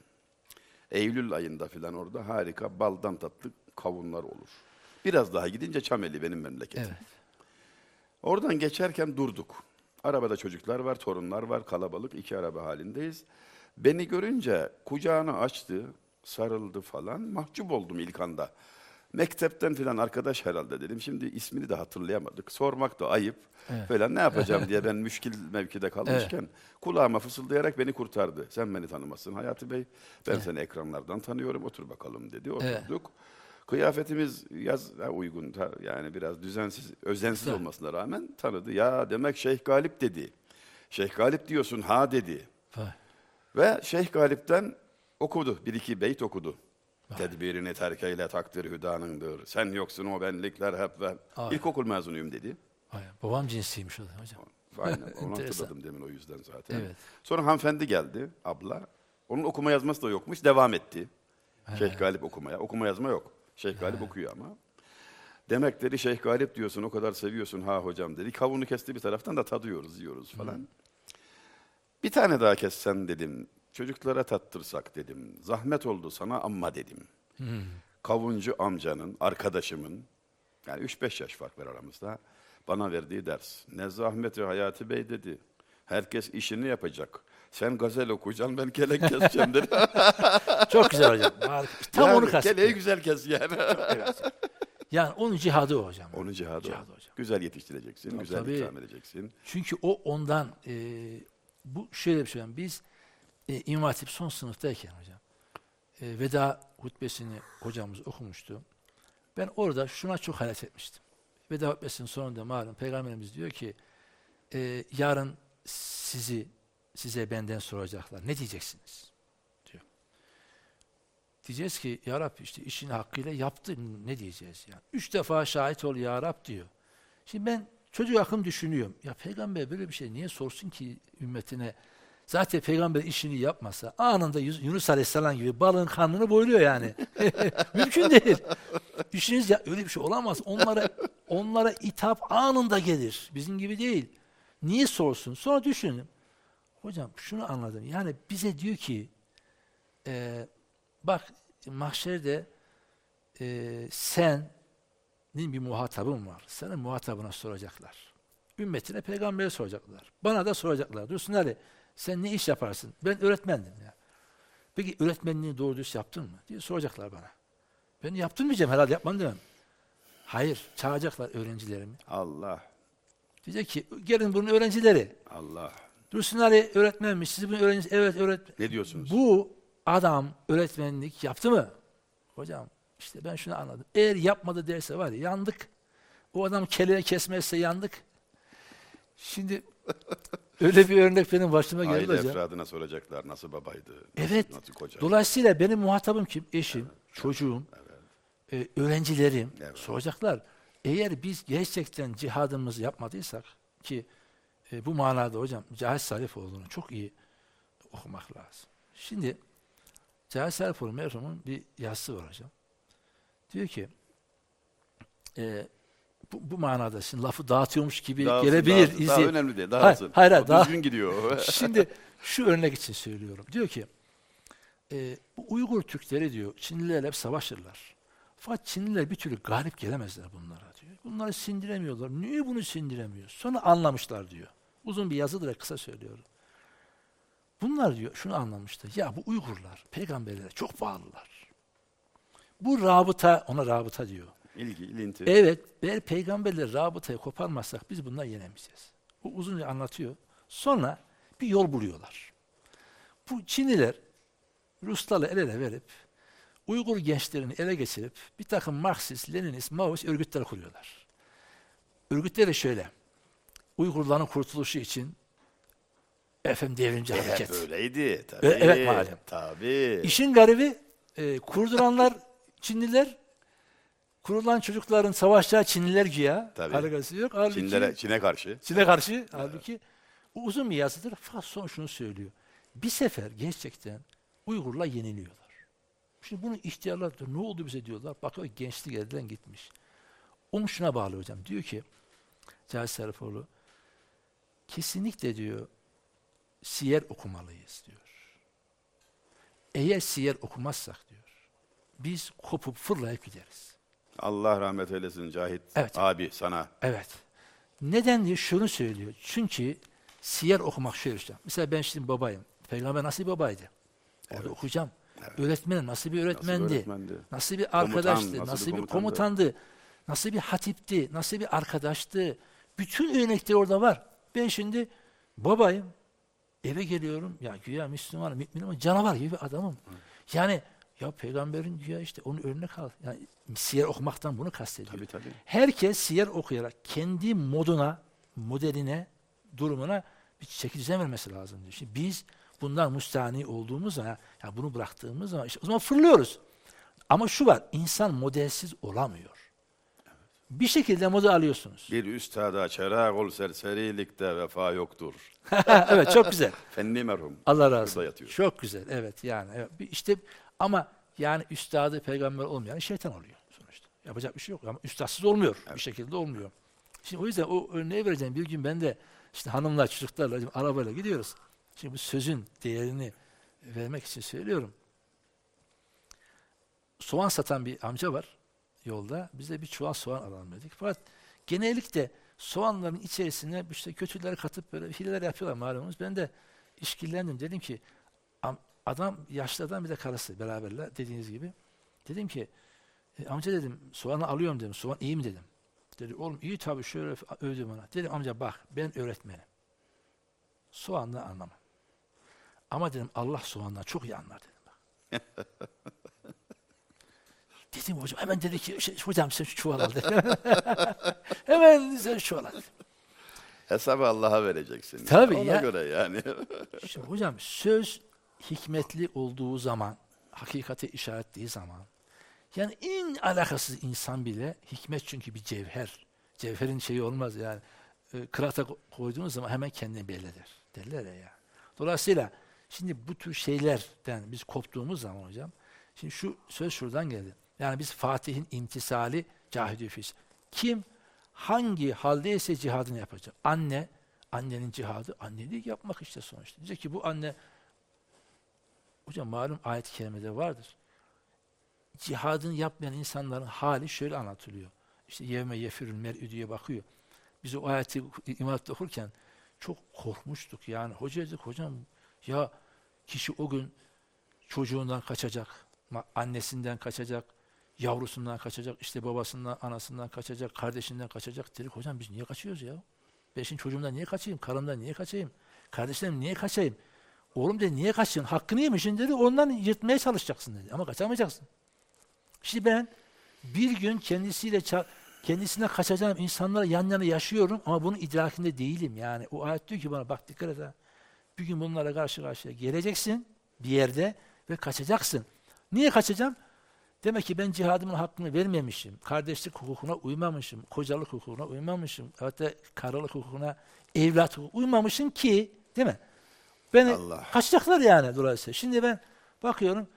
Eylül ayında filan orada harika baldan tatlı kavunlar olur. Biraz daha gidince Çameli benim memleketim. Evet. Oradan geçerken durduk. Arabada çocuklar var, torunlar var, kalabalık iki araba halindeyiz. Beni görünce kucağını açtı, sarıldı falan. Mahcup oldum ilk anda. Mektepten filan arkadaş herhalde dedim. Şimdi ismini de hatırlayamadık. Sormak da ayıp Evet. falan. Ne yapacağım diye ben müşkil mevkide kalmışken kulağıma fısıldayarak beni kurtardı. Sen beni tanımazsın Hayati Bey. Ben seni ekranlardan tanıyorum. Otur bakalım dedi. Evet. Kıyafetimiz yaz ha, uygun yani biraz düzensiz, özensiz Güzel. olmasına rağmen tanıdı. Ya demek Şeyh Galip dedi. Şeyh Galip diyorsun ha dedi. Vay. Ve Şeyh Galip'ten okudu. Bir iki beyt okudu. Tedbirini terk eyle takdir hüdanındır. Sen yoksun o benlikler hep ben. Ay. İlkokul mezunuyum dedi. Vay, babam cinsiymiş o hocam. Aynen onu hatırladım demin o yüzden zaten. Evet. Sonra hanımefendi geldi abla. Onun okuma yazması da yokmuş. Devam etti. Şeyh Galip okumaya. Okuma yazma yok. Şeyh Galip okuyor ama. Demek dedi Şeyh Galip diyorsun o kadar seviyorsun ha hocam dedi. Kavunu kesti bir taraftan da tadıyoruz yiyoruz falan. Bir tane daha kessen dedim. Çocuklara tattırsak dedim. Zahmet oldu sana amma dedim. Kavuncu amcanın, arkadaşımın, yani 3-5 yaş fark var aramızda, bana verdiği ders. Ne zahmeti Hayati Bey dedi. Herkes işini yapacak. Sen gazel okuyacaksın, ben kelek keseceğim dedi. Çok güzel hocam. Tam yani, onu kastettim. Keleği güzel kes yani. Evet. Yani onun cihadı o hocam. Onun cihadı, o. Cihadı hocam. Güzel yetiştireceksin, güzel tabii. ikram edeceksin. Çünkü o ondan e, bu şöyle bir şey. Biz e, İmam Hatip son sınıftayken hocam e, veda hutbesini hocamız okumuştu. Ben orada şuna çok hayret etmiştim. Veda hutbesinin sonunda malum Peygamberimiz diyor ki e, yarın sizi size benden soracaklar. Ne diyeceksiniz? diyor. Diyeceğiz ki Ya Rabbi işte işini hakkıyla yaptı. Ne diyeceğiz yani? Üç defa şahit ol Ya Rab diyor. Şimdi ben çocuk akım düşünüyorum. Ya peygamber böyle bir şey niye sorsun ki ümmetine? Zaten peygamber işini yapmasa anında Yunus Aleyhisselam gibi balığın karnını boyluyor yani. Mümkün değil. İşiniz ya öyle bir şey olamaz. Onlara onlara itap anında gelir. Bizim gibi değil. Niye sorsun? Sonra düşünün. Hocam şunu anladım. Yani bize diyor ki e, bak mahşerde e, sen bir muhatabın var. Senin muhatabına soracaklar. Ümmetine peygambere soracaklar. Bana da soracaklar. Dursun Ali sen ne iş yaparsın? Ben öğretmendim ya. Peki öğretmenliği doğru dürüst yaptın mı? diye soracaklar bana. Ben yaptım diyeceğim herhalde yapmadım demem. Hayır çağıracaklar öğrencilerimi. Allah, Diyecek ki gelin bunun öğrencileri. Allah. Dursun Ali öğretmenmiş. Siz bunun öğrencisi. Evet öğretmen. Ne diyorsunuz? Bu adam öğretmenlik yaptı mı? Hocam işte ben şunu anladım. Eğer yapmadı derse var ya yandık. O adam keleği kesmezse yandık. Şimdi öyle bir örnek benim başıma geldi Aile hocam. efradına soracaklar nasıl babaydı, Evet. nasıl koca. Dolayısıyla benim muhatabım kim? Eşim, çocuğum, e, öğrencilerim Evet. soracaklar. Eğer biz gerçekten cihadımızı yapmadıysak ki e, bu manada hocam Cahit Sarifoğlu'nu çok iyi okumak lazım. Şimdi Cahit Sarifoğlu merhumun bir yazısı var hocam. Diyor ki e, bu, bu manada şimdi lafı dağıtıyormuş gibi Dağılsın, gelebilir. Daha izley- önemli değil, Hayır, hayır, hayır, O daha- düzgün gidiyor. Şimdi şu örnek için söylüyorum. Diyor ki e, bu Uygur Türkleri diyor Çinlilerle hep savaşırlar. Fakat Çinliler bir türlü galip gelemezler bunlara. Bunları sindiremiyorlar. Niye bunu sindiremiyor? Sonra anlamışlar diyor. Uzun bir yazıdır ya, kısa söylüyorum. Bunlar diyor şunu anlamışlar. Ya bu Uygurlar peygamberlere çok bağlılar. Bu rabıta, ona rabıta diyor. İlgi, ilinti. Evet, eğer peygamberle rabıtayı koparmazsak biz bundan yenemeyeceğiz. Bu uzunca anlatıyor. Sonra bir yol buluyorlar. Bu Çinliler Ruslarla el ele verip Uygur gençlerini ele geçirip bir takım Marksist, Leninist, Maoist örgütler kuruyorlar. Örgütleri şöyle. Uygurların kurtuluşu için efendim devrimci Hep hareket. öyleydi. Tabii. E, evet, malum. Tabii. İşin garibi e, kurduranlar Çinliler, kurulan çocukların savaşacağı Çinliler güya. Tabii. Alakası yok. Halbuki, Çinlere, Çin'e karşı. Çin'e karşı. Halbuki bu uzun bir yazıdır. Fakat son şunu söylüyor. Bir sefer gerçekten Uygurlar yeniliyorlar. Şimdi bunu ihtiyarlar diyor. Ne oldu bize diyorlar. Bakıyor gençlik elden gitmiş. Onu şuna bağlı hocam. Diyor ki Cahit Serifoğlu kesinlikle diyor siyer okumalıyız diyor. Eğer siyer okumazsak diyor biz kopup fırlayıp gideriz. Allah rahmet eylesin Cahit Evet. abi sana. Evet. Neden diye şunu söylüyor. Çünkü siyer okumak şöyle işte. Mesela ben şimdi babayım. Peygamber nasıl babaydı? Orada okuyacağım. Öğretmenim nasıl bir öğretmendi? öğretmendi? Nasıl bir Komutan, arkadaştı? nasıl bir Nasıl bir komutandı? komutandı? Nasıl bir hatipti? Nasıl bir arkadaştı? Bütün örnekleri orada var. Ben şimdi babayım. Eve geliyorum. Ya güya Müslümanım, müminim ama canavar gibi bir adamım. Yani ya peygamberin güya işte onu örnek al. Yani siyer okumaktan bunu kastediyor. Tabii tabii. Herkes siyer okuyarak kendi moduna, modeline, durumuna bir çeki düzen vermesi lazım diyor. Şimdi biz bundan müstahni olduğumuz zaman, ya bunu bıraktığımız zaman işte o zaman fırlıyoruz. Ama şu var, insan modelsiz olamıyor. Bir şekilde model alıyorsunuz. Bir üstada çırak ol serserilikte vefa yoktur. evet, çok güzel. Fenni merhum. Allah razı olsun. Çok güzel. Evet yani evet. İşte ama yani üstadı peygamber olmayan şeytan oluyor sonuçta. Yapacak bir şey yok ama üstadsız olmuyor. Bir şekilde olmuyor. Şimdi o yüzden o örneği vereceğim. Bir gün ben de işte hanımla çocuklarla arabayla gidiyoruz. Şimdi bu sözün değerini vermek için söylüyorum. Soğan satan bir amca var yolda. Biz de bir çuval soğan alalım dedik. Fakat genellikle soğanların içerisine işte kötüleri katıp böyle hileler yapıyorlar malumunuz. Ben de işkillendim. Dedim ki am- adam yaşlı adam bir de karısı beraberler dediğiniz gibi. Dedim ki "E, amca dedim soğanı alıyorum dedim. Soğan iyi mi dedim. Dedi oğlum iyi tabii şöyle övdüm ona. Dedim amca bak ben öğretmenim. Soğandan anlamam. Ama dedim Allah soğandan çok iyi anlar dedim. Bak. dedim hocam hemen dedi ki şey, hocam sen şu çuval al dedi. hemen sen şu çuval al. Hesabı Allah'a vereceksin. Tabii Ona ya. göre yani. Şimdi hocam söz hikmetli olduğu zaman, hakikate işaretliği zaman, yani en alakasız insan bile hikmet çünkü bir cevher. Cevherin şeyi olmaz yani. E, kırata ko- koyduğunuz zaman hemen kendini belli eder. Derler ya. ya. Dolayısıyla şimdi bu tür şeylerden biz koptuğumuz zaman hocam, şimdi şu söz şuradan geldi. Yani biz Fatih'in imtisali cahidü fis. Kim hangi haldeyse cihadını yapacak. Anne, annenin cihadı annelik yapmak işte sonuçta. Diyecek ki bu anne hocam malum ayet-i kerimede vardır. Cihadını yapmayan insanların hali şöyle anlatılıyor. İşte yevme yefirül mer'ü diye bakıyor. Biz o ayeti imatta okurken çok korkmuştuk. Yani hoca dedik hocam ya kişi o gün çocuğundan kaçacak, annesinden kaçacak, yavrusundan kaçacak, işte babasından, anasından kaçacak, kardeşinden kaçacak. Dedik hocam biz niye kaçıyoruz ya? Ben şimdi çocuğumdan niye kaçayım? Karımdan niye kaçayım? Kardeşlerim niye kaçayım? Oğlum dedi niye kaçıyorsun? Hakkını yemişsin dedi. Ondan yırtmaya çalışacaksın dedi. Ama kaçamayacaksın. Şimdi ben bir gün kendisiyle kendisine kaçacağım insanlarla yan yana yaşıyorum ama bunun idrakinde değilim. Yani o ayet diyor ki bana bak dikkat et ha. Bir gün bunlara karşı karşıya geleceksin bir yerde ve kaçacaksın. Niye kaçacağım? Demek ki ben cihadımın hakkını vermemişim. Kardeşlik hukukuna uymamışım. Kocalık hukukuna uymamışım. Hatta karılık hukukuna, evlat hukukuna uymamışım ki, değil mi? Beni Allah. kaçacaklar yani dolayısıyla. Şimdi ben bakıyorum,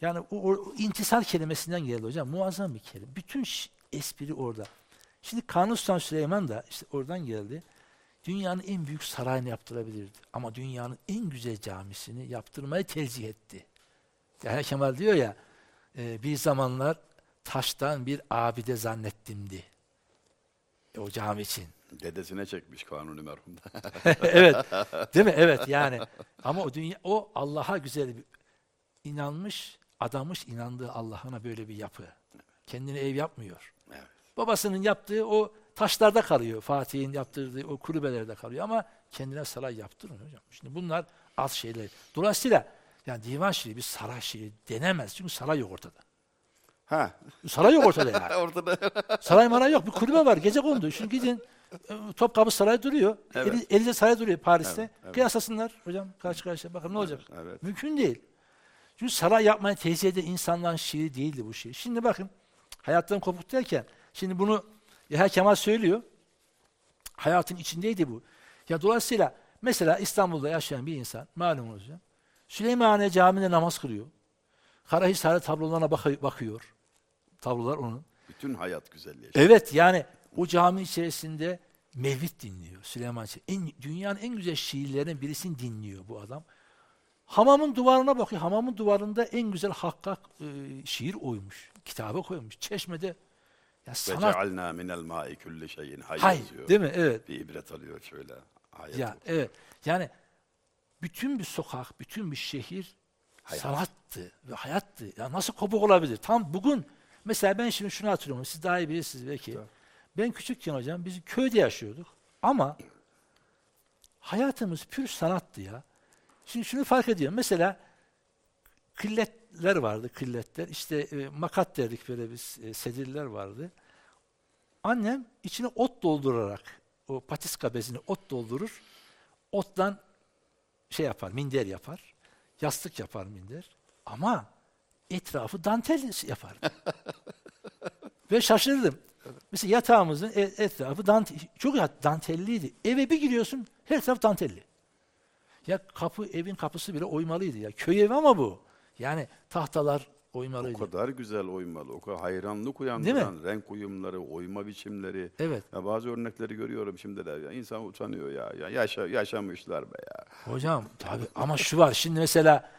yani o, o intisal kelimesinden geldi hocam. Muazzam bir kelime. Bütün espri orada. Şimdi Kanuni Sultan Süleyman da işte oradan geldi. Dünyanın en büyük sarayını yaptırabilirdi. Ama dünyanın en güzel camisini yaptırmayı tercih etti. Yahya Kemal diyor ya, e, bir zamanlar taştan bir abide zannettimdi. E, o cami için. Dedesine çekmiş kanuni merhum. evet. Değil mi? Evet yani. Ama o dünya o Allah'a güzel bir inanmış, adamış inandığı Allah'ına böyle bir yapı. Kendine ev yapmıyor. Evet. Babasının yaptığı o taşlarda kalıyor. Fatih'in yaptırdığı o kulübelerde kalıyor ama kendine saray yaptırmıyor hocam. Şimdi bunlar az şeyler. Dolayısıyla yani divan şiiri bir saray şiiri denemez. Çünkü saray yok ortada. Ha, Saray yok ortada yani. ortada Saray maray yok. Bir kulübe var. Gece kondu. Şimdi gidin. Topkapı Sarayı duruyor. Evet. Eli, Elize Sarayı duruyor Paris'te. Evet, evet. Kıyaslasınlar hocam. Karşı karşıya. Bakın ne olacak? evet. Mümkün değil. Çünkü saray yapmayı tezih eden insanların şiiri değildi bu şiir. Şimdi bakın hayattan kopuk derken şimdi bunu Yahya Kemal söylüyor. Hayatın içindeydi bu. Ya dolayısıyla mesela İstanbul'da yaşayan bir insan malumunuz hocam. Süleymaniye Camii'nde namaz kılıyor. Karahisar'ı tablolarına bakı- bakıyor. Tablolar onun. Bütün hayat güzelliği. Evet yani o cami içerisinde mevlid dinliyor Süleyman Çelebi. En, dünyanın en güzel şiirlerinden birisini dinliyor bu adam. Hamamın duvarına bakıyor. Hamamın duvarında en güzel hakka e, şiir oymuş. Kitaba koymuş. Çeşmede ya Ve sanat. cealna minel ma'i kulli şeyin hayy Hay, yazıyor. değil mi? Evet. Bir ibret alıyor şöyle. Ayet Ya okuyor. evet. Yani bütün bir sokak, bütün bir şehir Hayat. sanattı ve hayattı. Ya nasıl kopuk olabilir? Tam bugün mesela ben şimdi şunu hatırlıyorum. Siz daha iyi bilirsiniz belki. Tabii. Ben küçükken hocam biz köyde yaşıyorduk ama hayatımız pür sanattı ya. Şimdi şunu fark ediyorum. Mesela kılletler vardı, kılletler. İşte e, makat derdik böyle biz, e, sedirler vardı. Annem içine ot doldurarak, o patiska bezini ot doldurur, ottan şey yapar, minder yapar, yastık yapar minder. Ama etrafı dantel yapardı. Ve şaşırdım. Mesela yatağımızın e- etrafı dantel, çok dantelliydi. Eve bir giriyorsun her taraf dantelli. Ya kapı evin kapısı bile oymalıydı ya. Köy evi ama bu. Yani tahtalar O oymalıydı. kadar güzel oymalı, o kadar hayranlık uyandıran renk uyumları, oyma biçimleri. Evet. Ya bazı örnekleri görüyorum şimdi de. Ya insan utanıyor ya. ya yaşa, yaşamışlar be ya. Hocam tabii ama şu var. Şimdi mesela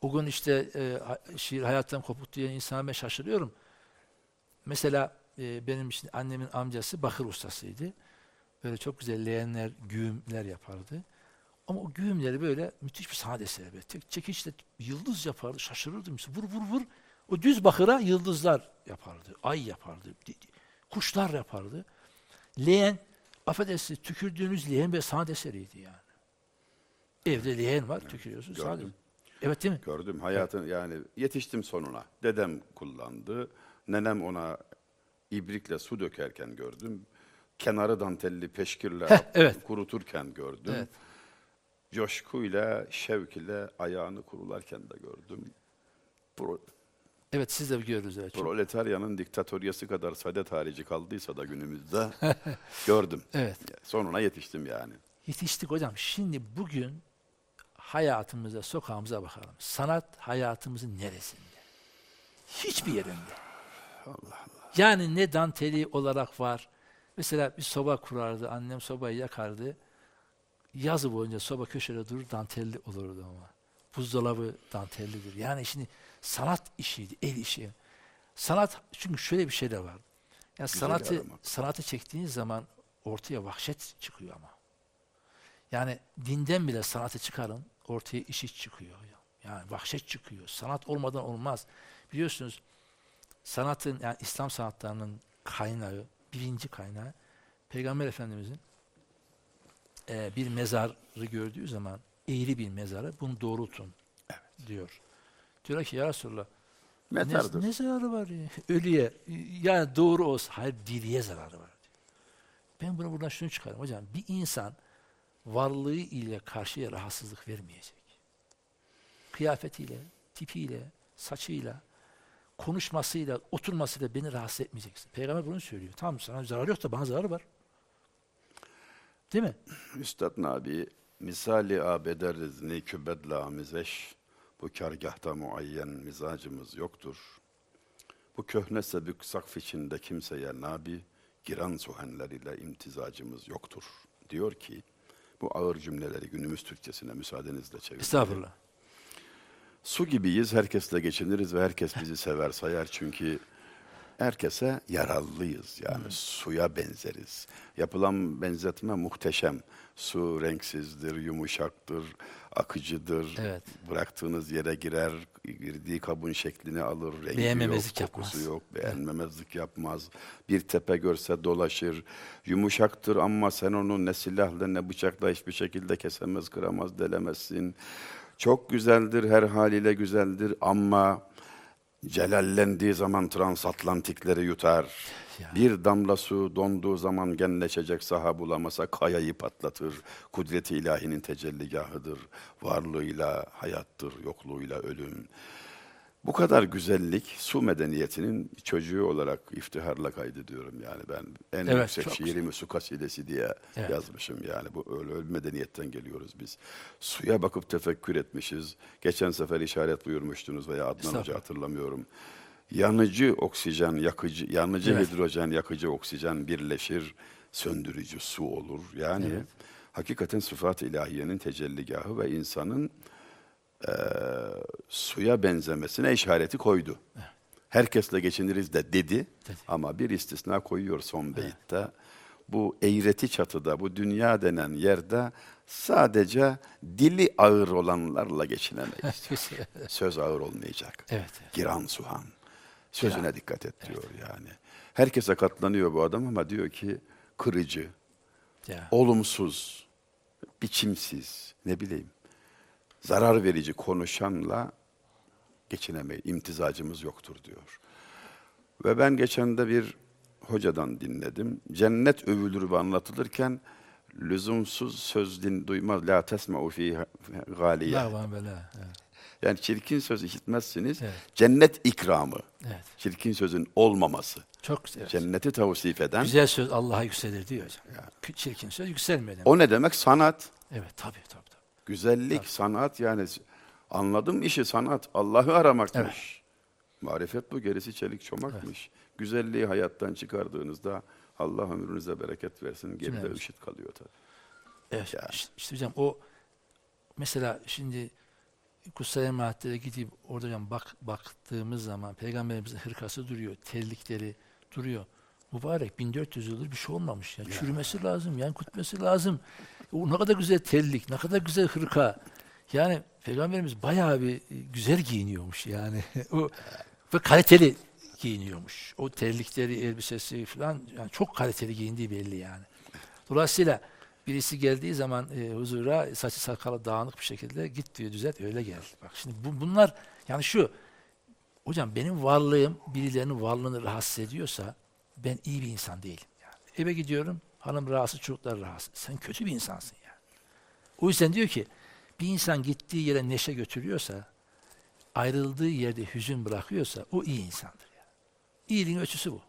o gün işte e, şiir hayattan kopuk diye insana ben şaşırıyorum. Mesela e, benim işte annemin amcası bakır ustasıydı. Böyle çok güzel leğenler, güğümler yapardı. Ama o güğümleri böyle müthiş bir sanat eseri. Böyle tek çekiçle yıldız yapardı. Şaşırırdım. işte. Vur vur vur. O düz bakıra yıldızlar yapardı. Ay yapardı. Kuşlar yapardı. Leğen, affedersiniz tükürdüğünüz leğen bir sanat eseriydi yani. Evde leğen var, tükürüyorsun gördüm. sadece. Evet değil mi? Gördüm hayatın yani yetiştim sonuna. Dedem kullandı. Nenem ona ibrikle su dökerken gördüm. Kenarı dantelli peşkirle Heh, evet. kuruturken gördüm. Evet. Coşkuyla, şevk ile ayağını kurularken de gördüm. Pro- Evet siz de görürüz evet. Proletaryanın diktatöryası kadar saadet harici kaldıysa da günümüzde gördüm. Evet. Sonuna yetiştim yani. Yetiştik hocam. Şimdi bugün hayatımıza, sokağımıza bakalım. Sanat hayatımızın neresinde? Hiçbir yerinde. Allah Allah. Yani ne danteli olarak var. Mesela bir soba kurardı. Annem sobayı yakardı. Yazı boyunca soba köşede durur dantelli olurdu ama. Buzdolabı dantellidir. Yani şimdi sanat işiydi, el işi. Sanat çünkü şöyle bir şey de var. Ya sanatı aramak. sanatı çektiğiniz zaman ortaya vahşet çıkıyor ama. Yani dinden bile sanatı çıkarın, ortaya işi çıkıyor. Yani vahşet çıkıyor. Sanat olmadan olmaz. Biliyorsunuz sanatın yani İslam sanatlarının kaynağı, birinci kaynağı Peygamber Efendimizin eee, bir mezarı gördüğü zaman eğri bir mezarı bunu doğrultun diyor. Diyor ki ya Resulallah ne, Metardır. ne zararı var ya? Ölüye. Yani doğru olsa. Hayır diriye zararı var. diyor. Ben buna buradan şunu çıkarım. Hocam bir insan varlığı ile karşıya rahatsızlık vermeyecek. Kıyafetiyle, tipiyle, saçıyla, konuşmasıyla, oturmasıyla beni rahatsız etmeyeceksin. Peygamber bunu söylüyor. Tamam sana zararı yok da bana zararı var. Değil mi? Üstad Nabi misali abederiz ne kübedla mizeş bu kargahta muayyen mizacımız yoktur. Bu köhne sebük sakf içinde kimseye nabi giran suhenler ile imtizacımız yoktur. Diyor ki bu ağır cümleleri günümüz Türkçesine müsaadenizle çevireyim. Estağfurullah. Su gibiyiz, herkesle geçiniriz ve herkes bizi sever sayar çünkü herkese yararlıyız. Yani suya benzeriz. Yapılan benzetme muhteşem. Su renksizdir, yumuşaktır, akıcıdır. Evet. Bıraktığınız yere girer, girdiği kabın şeklini alır, rengi yok, kokusu yapmaz. yok, beğenmemezlik yapmaz. Bir tepe görse dolaşır. Yumuşaktır ama sen onu ne silahla ne bıçakla hiçbir şekilde kesemez, kıramaz, delemezsin. Çok güzeldir, her haliyle güzeldir ama celallendiği zaman transatlantikleri yutar. Ya. Bir damla su donduğu zaman genleşecek saha bulamasa kayayı patlatır. Kudreti ilahinin tecelligahıdır. Varlığıyla hayattır, yokluğuyla ölüm. Bu kadar güzellik su medeniyetinin çocuğu olarak iftiharla kaydediyorum yani ben en Evet, yüksek şiirimi su kasidesi diye Evet. yazmışım yani bu öyle, öyle medeniyetten geliyoruz biz. Suya bakıp tefekkür etmişiz. Geçen sefer işaret buyurmuştunuz veya Adnan Hoca hatırlamıyorum. Yanıcı oksijen, yakıcı, yanıcı Evet. hidrojen, yakıcı oksijen birleşir, söndürücü su olur. Yani Evet. hakikaten sıfat-ı ilahiyenin tecelligahı ve insanın eee, suya benzemesine işareti koydu. Herkesle geçiniriz de dedi, Dedi. ama bir istisna koyuyor son beyitte. Bu eğreti çatıda, bu dünya denen yerde sadece dili ağır olanlarla geçinemeyiz. Söz ağır olmayacak. evet. evet. Giran Suhan. Sözüne Giran. dikkat et diyor yani. Herkese katlanıyor bu adam ama diyor ki kırıcı, Ya. olumsuz, biçimsiz, ne bileyim, zarar verici konuşanla geçinemeyiz. İmtizacımız yoktur diyor. Ve ben geçen de bir hocadan dinledim. Cennet övülür ve anlatılırken lüzumsuz söz din duymaz. La tesma'u fi galiye. Yani çirkin söz işitmezsiniz. Evet. Cennet ikramı. Evet. Çirkin sözün olmaması. Çok güzel. Cenneti tavsif eden. Güzel söz Allah'a yükselir diyor hocam. Kü- Çirkin söz yükselmiyor demek. O ne demek? Sanat. Evet tabii tabii. Güzellik, sanat yani anladım işi sanat. Allah'ı aramakmış. Marifet bu, gerisi çelik çomakmış. Güzelliği hayattan çıkardığınızda Allah ömrünüze bereket versin. Geride Cümlemiz. ışık kalıyor tabii. Evet. Ya. İşte, işte hocam o mesela şimdi kutsal emanetlere gidip orada hocam bak, baktığımız zaman peygamberimizin hırkası duruyor, terlikleri duruyor. Mübarek 1400 yıldır bir şey olmamış ya. Çürümesi lazım, yani kutması lazım. O ne kadar güzel terlik, ne kadar güzel hırka. Yani peygamberimiz bayağı bir güzel giyiniyormuş yani. o ve kaliteli giyiniyormuş. O terlikleri, elbisesi falan yani çok kaliteli giyindiği belli yani. Dolayısıyla birisi geldiği zaman e, huzura saçı sakalı dağınık bir şekilde git diyor düzelt öyle gel. Bak şimdi bu, bunlar yani şu hocam benim varlığım birilerinin varlığını rahatsız ediyorsa ben iyi bir insan değilim. Yani. Eve gidiyorum hanım rahatsız çocuklar rahatsız. Sen kötü bir insansın yani. O yüzden diyor ki bir insan gittiği yere neşe götürüyorsa ayrıldığı yerde hüzün bırakıyorsa o iyi insandır. Yani. İyiliğin ölçüsü bu.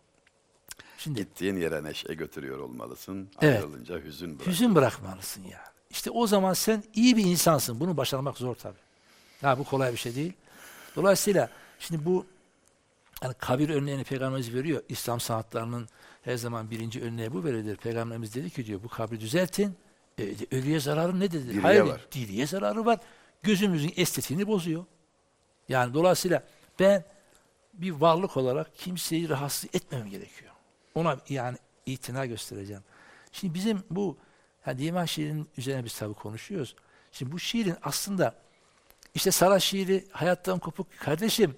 Şimdi Gittiğin yere neşe götürüyor olmalısın. Evet. Ayrılınca hüzün bırak. Hüzün bırakmalısın yani. İşte o zaman sen iyi bir insansın. Bunu başarmak zor tabii. Ha, bu kolay bir şey değil. Dolayısıyla şimdi bu hani kabir örneğini Peygamberimiz veriyor. İslam sanatlarının her zaman birinci örneği bu verilir. Peygamberimiz dedi ki diyor bu kabri düzeltin. E, ölüye zararı ne dedi? Diriye Hayır, var. diriye zararı var. Gözümüzün estetiğini bozuyor. Yani dolayısıyla ben bir varlık olarak kimseyi rahatsız etmemem gerekiyor. Ona yani itina göstereceğim. Şimdi bizim bu ha, Divan şiirinin üzerine biz tabii konuşuyoruz. Şimdi bu şiirin aslında işte Sara şiiri hayattan kopuk. Kardeşim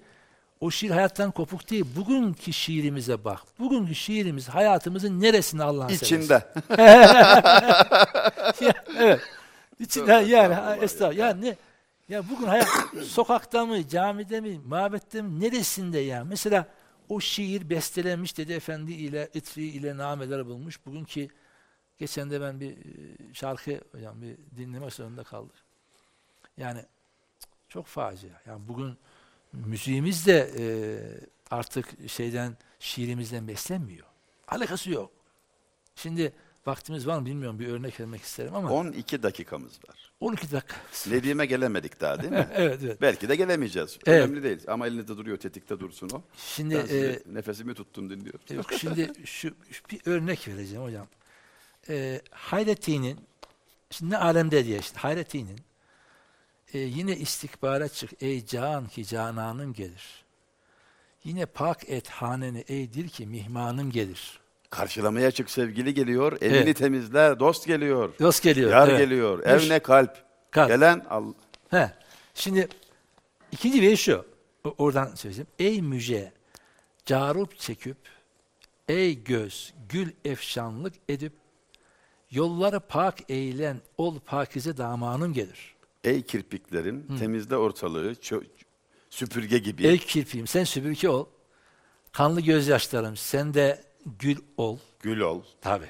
o şiir hayattan kopuk değil. Bugünkü şiirimize bak. Bugünkü şiirimiz hayatımızın neresinde Allah'ın. İçinde. Ya, evet. İçinde Tövbe yani estağfurullah ha, estağfurullah. Ya bugün hayat sokakta mı, camide mi, mabette mi, neresinde ya? Mesela o şiir bestelenmiş Dede Efendi ile, İtri ile nameler bulmuş. Bugünkü geçen de ben bir e, şarkı hocam bir dinleme zorunda kaldık. Yani çok facia. Yani bugün müziğimiz de e, artık şeyden şiirimizden beslenmiyor. Alakası yok. Şimdi vaktimiz var mı bilmiyorum bir örnek vermek isterim ama 12 dakikamız var. 12 dakika. Dediğime gelemedik daha değil mi? evet evet. Belki de gelemeyeceğiz. Evet. Önemli değil. Ama elinizde duruyor, tetikte dursun o. Şimdi e, nefesimi tuttum dinliyorum. yok şimdi şu, şu bir örnek vereceğim hocam. E, Hayrettin'in şimdi ne alemde diye işte Hayrettin'in e, yine istikbara çık ey can ki cananın gelir. Yine pak et haneni ey dil ki mihmanın gelir. Karşılamaya çık sevgili geliyor, evini Evet. temizle, dost geliyor. Dost geliyor. Yar evet. geliyor, Hoş. ev ne kalp. Kalp. Gelen al. He. Şimdi ikinci bir şu. Oradan söyleyeyim. Ey müce carup çekip ey göz gül efşanlık edip yolları pak eğlen ol pakize damanım gelir. Ey kirpiklerin, temizle ortalığı, süpürge gibi. Ey kirpiğim sen süpürge ol. Kanlı gözyaşlarım sen de gül ol. Gül ol, Tabi.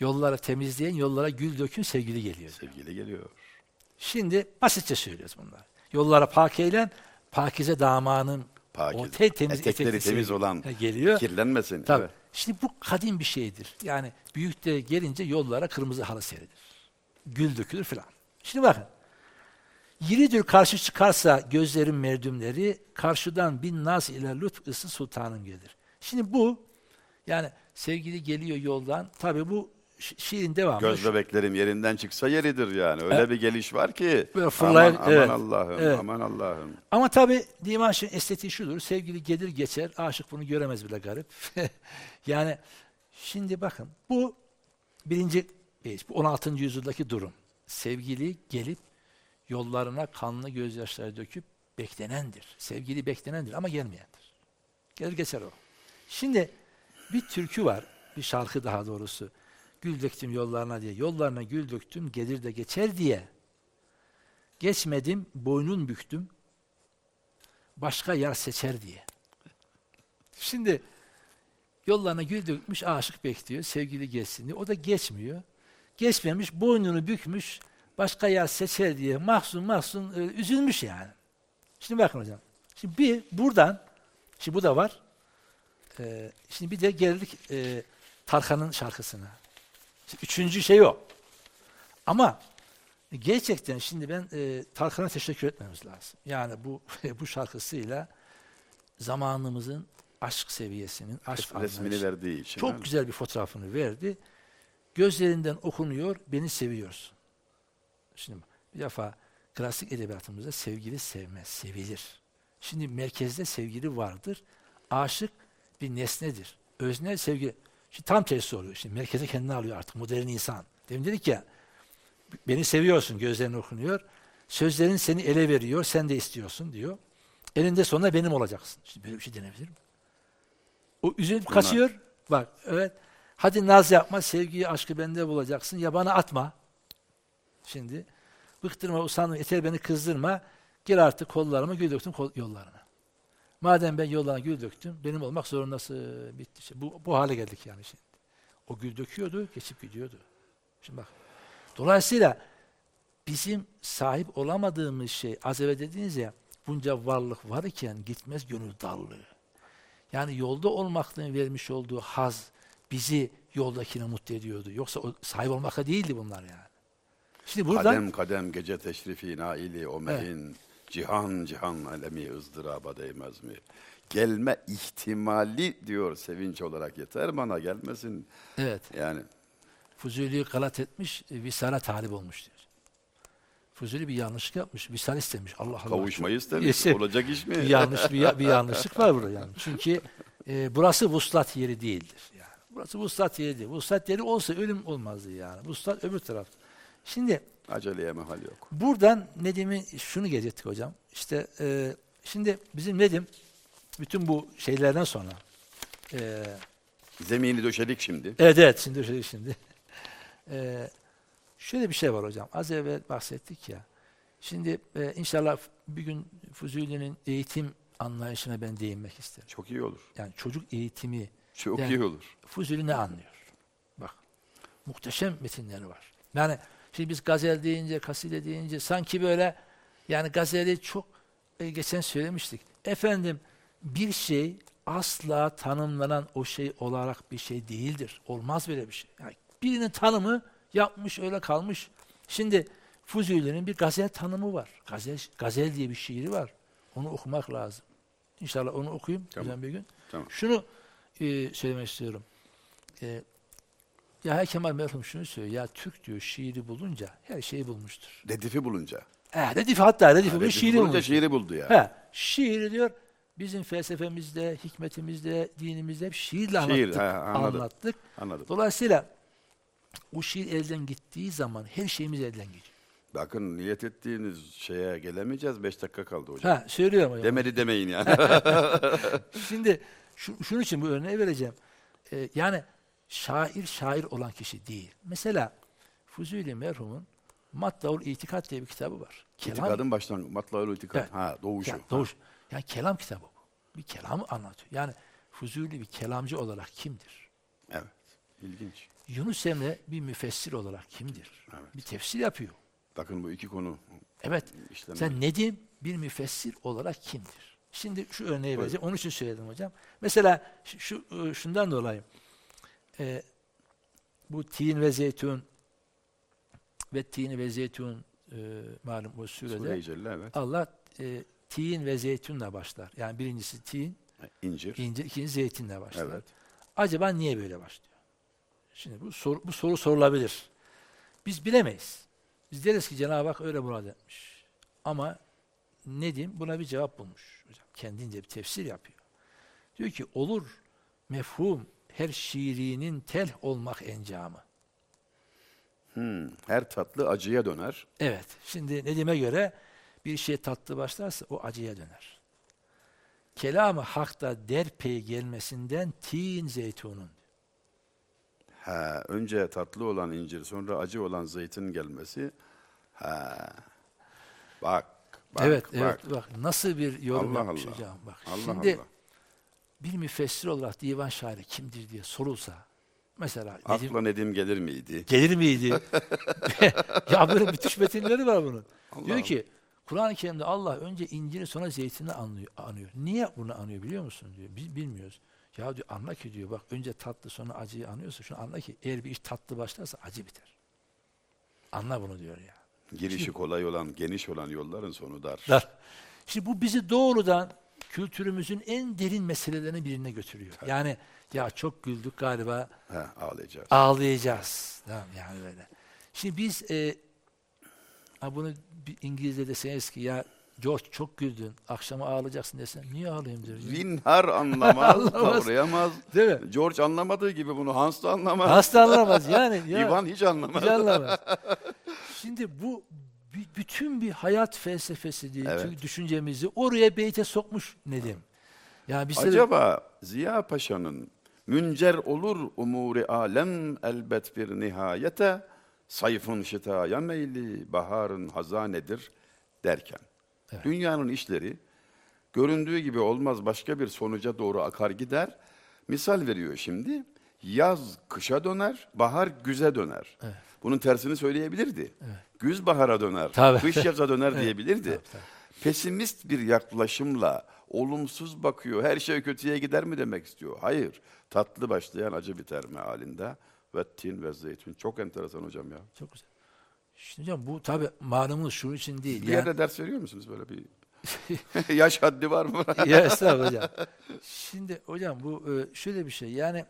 Yolları temizleyen yollara gül dökün sevgili geliyor. sevgili geliyor. Şimdi basitçe söylüyoruz bunlar. Yollara pak eğlen pakize damanın Pakiz. o te- temiz Etekleri temiz olan, geliyor. kirlenmesin. Tabii. Evet. Şimdi bu kadim bir şeydir. Yani büyükleri gelince yollara kırmızı halı serilir. Gül dökülür filan. Şimdi bakın. Yiridir karşı çıkarsa gözlerin merdümleri, karşıdan bin nas ile lütfüsı sultanın gelir. Şimdi bu, yani sevgili geliyor yoldan, tabi bu şi- şiirin devamı. Göz bebeklerim yerinden çıksa yeridir yani. Öyle Evet. bir geliş var ki. Böyle fırlayıp- aman, aman evet. Allah'ım, Evet. aman Allah'ım. Ama tabi divan şiirin estetiği şudur, sevgili gelir geçer, aşık bunu göremez bile garip. yani şimdi bakın, bu birinci bu 16. yüzyıldaki durum. Sevgili gelip yollarına kanlı gözyaşları döküp beklenendir. Sevgili beklenendir ama gelmeyendir. Gelir geçer o. Şimdi bir türkü var, bir şarkı daha doğrusu. Gül döktüm yollarına diye. Yollarına gül döktüm, gelir de geçer diye. Geçmedim, boynun büktüm, başka yer seçer diye. Şimdi yollarına gül dökmüş, aşık bekliyor, sevgili geçsin diye. O da geçmiyor. Geçmemiş, boynunu bükmüş, başka yer seçer diye mahzun mahzun e, üzülmüş yani. Şimdi bakın hocam. Şimdi bir buradan, şimdi bu da var. Ee, şimdi bir de geldik e, Tarkan'ın şarkısına. Şimdi üçüncü şey o. Ama gerçekten şimdi ben e, Tarkan'a teşekkür etmemiz lazım. Yani bu bu şarkısıyla zamanımızın aşk seviyesinin, aşk Resmini verdiği için. çok güzel bir fotoğrafını verdi. Gözlerinden okunuyor, beni seviyorsun. Şimdi bir defa klasik edebiyatımızda sevgili sevmez, sevilir. Şimdi merkezde sevgili vardır. Aşık bir nesnedir. Öznel sevgi. Şimdi tam tersi oluyor. Şimdi merkeze kendini alıyor artık modern insan. Demin dedik ya, beni seviyorsun, gözlerin okunuyor. Sözlerin seni ele veriyor, sen de istiyorsun diyor. Elinde sonunda benim olacaksın. Şimdi böyle bir şey denebilir mi? O üzülüp Bunlar- kaçıyor. Bak evet. Hadi naz yapma, sevgiyi, aşkı bende bulacaksın. Ya bana atma. Şimdi bıktırma, usanma, yeter beni kızdırma. Gel artık kollarıma gül döktüm yollarına. Madem ben yollarına gül döktüm, benim olmak zorundasın. Bitti. işte. Bu, bu hale geldik yani şimdi. O gül döküyordu, geçip gidiyordu. Şimdi bak. Dolayısıyla bizim sahip olamadığımız şey, az evvel dediğiniz ya, bunca varlık var iken gitmez gönül darlığı. Yani yolda olmaktan vermiş olduğu haz bizi yoldakine mutlu ediyordu. Yoksa o sahip olmakla değildi bunlar yani. Şimdi buradan Kadem kadem gece teşrifi naili o mehin. Cihan cihan alemi ızdıraba değmez mi? Gelme ihtimali diyor sevinç olarak yeter bana gelmesin. evet Yani Fuzuli'yi galat etmiş, e, visale talip olmuş diyor. Fuzuli bir yanlışlık yapmış, visal istemiş. Allah Allah. kavuşmayı istemiş. Yesin. Olacak iş mi? yanlış bir, bir yanlışlık var burada yani. Çünkü e, burası vuslat yeri değildir. Yani. Burası vuslat yeri değil. Vuslat yeri olsa ölüm olmazdı yani. Vuslat öbür taraf. Şimdi Aceleye mahal yok. buradan Nedim'i şunu gelecektik hocam. İşte e, şimdi bizim Nedim bütün bu şeylerden sonra e, Zemini döşedik şimdi. Evet evet şimdi şöyle şimdi. Ee, şöyle bir şey var hocam. Az evvel bahsettik ya. Şimdi e, inşallah bir gün Fuzuli'nin eğitim anlayışına ben değinmek isterim. Çok iyi olur. Yani çocuk eğitimi Çok Yani- iyi olur. Fuzuli ne anlıyor? Bak. Muhteşem metinleri var. Yani şimdi biz gazel deyince, kaside deyince sanki böyle yani gazeli çok e, geçen söylemiştik. Efendim bir şey asla tanımlanan o şey olarak bir şey değildir. Olmaz böyle bir şey. Yani birinin tanımı yapmış öyle kalmış. Şimdi Fuzuli'nin bir gazel tanımı var. Gazel, gazel diye bir şiiri var. Onu okumak lazım. İnşallah onu okuyayım Tamam. güzel bir gün. Tamam. Şunu e, söylemek istiyorum. E, ya Kemal merhum şunu söylüyor. Ya Türk diyor şiiri bulunca her şeyi bulmuştur. Dedifi bulunca. He, Redif hatta Redif bu Dedifi şiiri bulunca bulmuş. şiiri buldu ya. He, şiiri diyor bizim felsefemizde, hikmetimizde, dinimizde hep şiirle Şiir, anlattık. he, anladım. anlattık. Anladım. Dolayısıyla o şiir elden gittiği zaman her şeyimiz elden gidiyor. Bakın niyet ettiğiniz şeye gelemeyeceğiz. Beş dakika kaldı hocam. Ha, söylüyorum hocam. Demedi demeyin yani. Şimdi şu, şunun için bu örneği vereceğim. Ee, yani şair şair olan kişi değil. Mesela Fuzuli merhumun Matlaul İtikat diye bir kitabı var. İtikadın başlangıcı. Matlaul itikat. Evet. Ha doğuşu. Ya, doğuş. Yani kelam kitabı bu. Bir kelamı anlatıyor. Yani Fuzuli bir kelamcı olarak kimdir? Evet. İlginç. Yunus Emre bir müfessir olarak kimdir? Evet. Bir tefsir yapıyor. Bakın bu iki konu Evet. işlemi. Sen Nedim bir müfessir olarak kimdir? Şimdi şu örneği vereceğim. Onun için söyledim hocam. Mesela şu, e, şundan dolayı e, bu tin ve zeytun ve tin ve zeytun e, malum o surede Sure-i Celle evet. Allah e, tin ve zeytunla başlar. Yani birincisi tin, İncir. incir, ikincisi zeytinle başlar. Evet. Acaba niye böyle başlıyor? Şimdi bu soru, bu soru sorulabilir. Biz bilemeyiz. Biz deriz ki Cenab-ı Hak öyle murad etmiş. Ama Nedim buna bir cevap bulmuş. Hocam kendince bir tefsir yapıyor. Diyor ki olur mefhum her şiirinin tel olmak encamı. Hmm. Her tatlı acıya döner. Evet. Şimdi Nedim'e göre bir şey tatlı başlarsa o acıya döner. Kelamı hakta derpey gelmesinden tin zeytunun. Ha, önce tatlı olan incir, sonra acı olan zeytin gelmesi. Ha. Bak, bak, evet, bak. evet. Bak nasıl bir yorum Allah yapmış Allah. hocam. Bak. Allah Şimdi Allah. Bir müfessir olarak divan şairi kimdir diye sorulsa mesela Nedim Akla Nedim gelir miydi? gelir miydi? ya böyle müthiş metinleri var bunun. Allah Diyor ki Kur'an-ı Kerim'de Allah önce inciri sonra zeytini anlıyor, anıyor. Niye bunu anıyor biliyor musun diyor. Biz bilmiyoruz. Ya diyor anla ki diyor bak önce tatlı sonra acıyı anıyorsa şunu anla ki eğer bir iş tatlı başlarsa acı biter. Anla bunu diyor ya. Girişi kolay olan, geniş olan yolların sonu dar. Dar. Şimdi bu bizi doğrudan kültürümüzün en derin meselelerini birine götürüyor. Yani ya çok güldük galiba He, ağlayacağız. ağlayacağız. Tamam yani böyle. Şimdi biz e, ha bunu bir İngilizce deseniz ki ya George çok güldün. Akşama ağlayacaksın desen niye ağlayayım diyor. Winhar anlamaz, Anlamaz. kavrayamaz. Değil mi? George anlamadığı gibi bunu Hans da anlamaz. Hasta anlamaz yani. Ya, Ivan hiç anlamaz. hiç anlamaz. Şimdi bu bütün bir hayat felsefesi değil. Evet. Düşüncemizi oraya beyte sokmuş Nedim. Yani bizlere Acaba Ziya Paşa'nın müncer olur umuri alem elbet bir nihayete sayfın şitaya meyli baharın hazanedir derken Evet. dünyanın işleri göründüğü gibi olmaz başka bir sonuca doğru akar gider. Misal veriyor şimdi. Yaz kışa döner, bahar güze döner. Bunun tersini söyleyebilirdi. Güz bahara döner, Tabii. kış yaza döner diyebilirdi. Tabii, tabii. Pesimist bir yaklaşımla olumsuz bakıyor, her şey kötüye gider mi demek istiyor. Hayır, tatlı başlayan acı biter mealinde. Ve tin ve zeytun. Çok enteresan hocam ya. çok güzel. Şimdi hocam bu tabi malumunuz şunun için değil. Bir yani- yerde ders veriyor musunuz böyle bir? Yaş haddi var mı? ya estağfurullah hocam. Şimdi hocam bu e, şöyle bir şey yani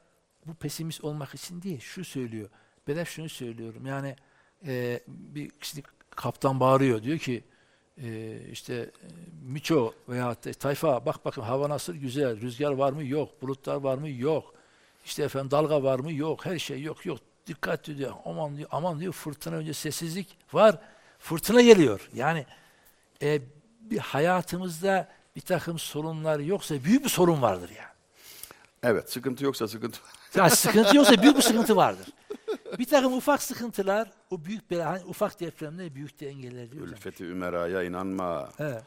bu pesimist olmak için değil şu söylüyor. Ben hep şunu söylüyorum. Yani e, bir kişi kaptan bağırıyor diyor ki e, işte e, Miço veya Tayfa bak bakın hava nasıl güzel rüzgar var mı? Yok. Bulutlar var mı? Yok. İşte efendim dalga var mı? Yok. Her şey yok. Yok. Dikkat diyor aman diyor aman diyor fırtına önce sessizlik var fırtına geliyor. Yani e, bir hayatımızda bir takım sorunlar yoksa büyük bir sorun vardır yani. Evet, sıkıntı yoksa sıkıntı. Yani sıkıntı yoksa büyük bir sıkıntı vardır. Bir takım ufak sıkıntılar, o büyük bela, hani ufak depremler büyük de engeller diyor. Ülfeti ümeraya inanma. Evet.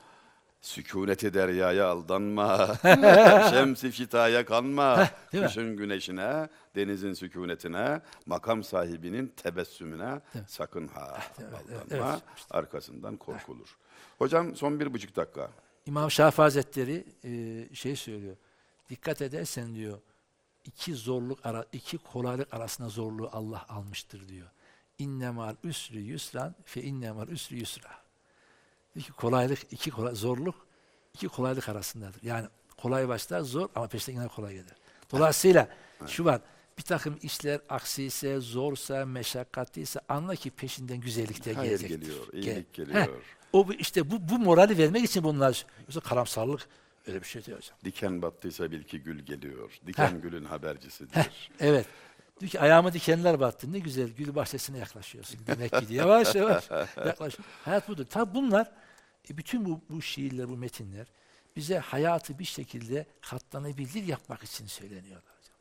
Sükuneti deryaya aldanma. Şemsi fitaya kanma. Kışın güneşine, denizin sükunetine, makam sahibinin tebessümüne sakın ha aldanma. evet. Arkasından korkulur. Hocam son bir buçuk dakika. İmam Şafii Hazretleri e, şey söylüyor. Dikkat edersen diyor, iki zorluk ara, iki kolaylık arasında zorluğu Allah almıştır diyor. İnnemal üsrü yusran fe innemal üsrü yusra. İki kolaylık, iki kolay, zorluk iki kolaylık arasındadır. Yani kolay başlar zor ama peşinden yine kolay gelir. Dolayısıyla şu var, bir takım işler aksiyse, zorsa, meşakkatliyse anla ki peşinden güzellik de Hayır gelecektir. geliyor, Gel- iyilik Heh, geliyor. o bu- işte bu, bu morali vermek için bunlar. Yoksa karamsarlık öyle bir şey değil hocam. Diken battıysa bil ki gül geliyor. Diken gülün habercisidir. Evet. Diyor ki ayağıma dikenler battı. Ne güzel gül bahçesine yaklaşıyorsun. Demek ki diye yavaş yavaş yaklaş. Hayat budur. Tabi bunlar e, bütün bu, bu şiirler, bu metinler bize hayatı bir şekilde katlanabilir yapmak için söyleniyorlar hocam.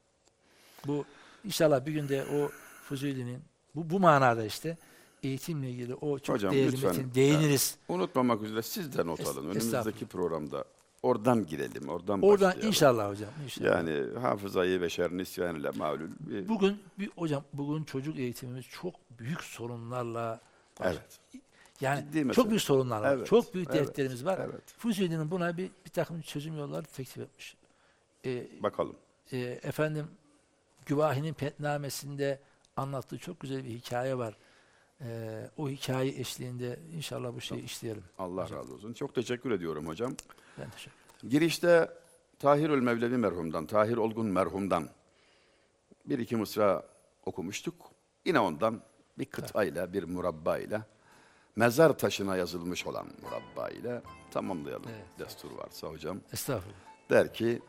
Bu inşallah bir günde o Fuzuli'nin bu, bu manada işte eğitimle ilgili o çok Hocam değerli lütfen, metin değiniriz. Unutmamak üzere siz de not alın. Önümüzdeki programda oradan girelim, oradan Oradan başlayalım. inşallah hocam. inşallah. Yani hafızayı beşer nisyan ile malul. bir- Bugün bir hocam bugün çocuk eğitimimiz çok büyük sorunlarla baş- Evet. Yani Ciddi çok büyük sorunlar var. Evet, Çok büyük evet, dertlerimiz var. evet. Fuzuli'nin buna bir, bir takım çözüm yolları teklif etmiş. Ee, Bakalım. e, efendim Güvahi'nin petnamesinde anlattığı çok güzel bir hikaye var. Ee, o hikaye eşliğinde inşallah bu şeyi işleyelim. Allah razı olsun. Çok teşekkür ediyorum hocam. Ben teşekkür ederim. Girişte Tahirül Mevlevi merhumdan, Tahir Olgun merhumdan bir iki mısra okumuştuk. Yine ondan bir kıtayla, bir murabba ile mezar taşına yazılmış olan murabba ile tamamlayalım. Evet. Destur varsa hocam. Estağfurullah. Der ki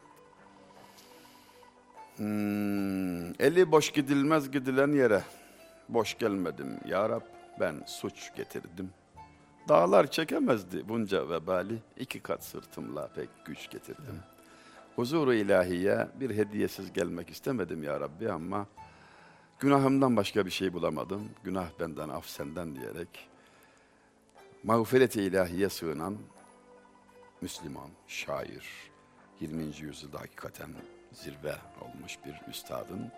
"Hmm, eli boş gidilmez gidilen yere boş gelmedim ya Rab ben suç getirdim. Dağlar çekemezdi bunca vebali iki kat sırtımla pek güç getirdim. Huzuru ilahiye bir hediyesiz gelmek istemedim ya Rabbi ama günahımdan başka bir şey bulamadım. Günah benden af senden diyerek mağfiret-i ilahiye sığınan Müslüman, şair, 20. yüzyılda hakikaten zirve olmuş bir üstadın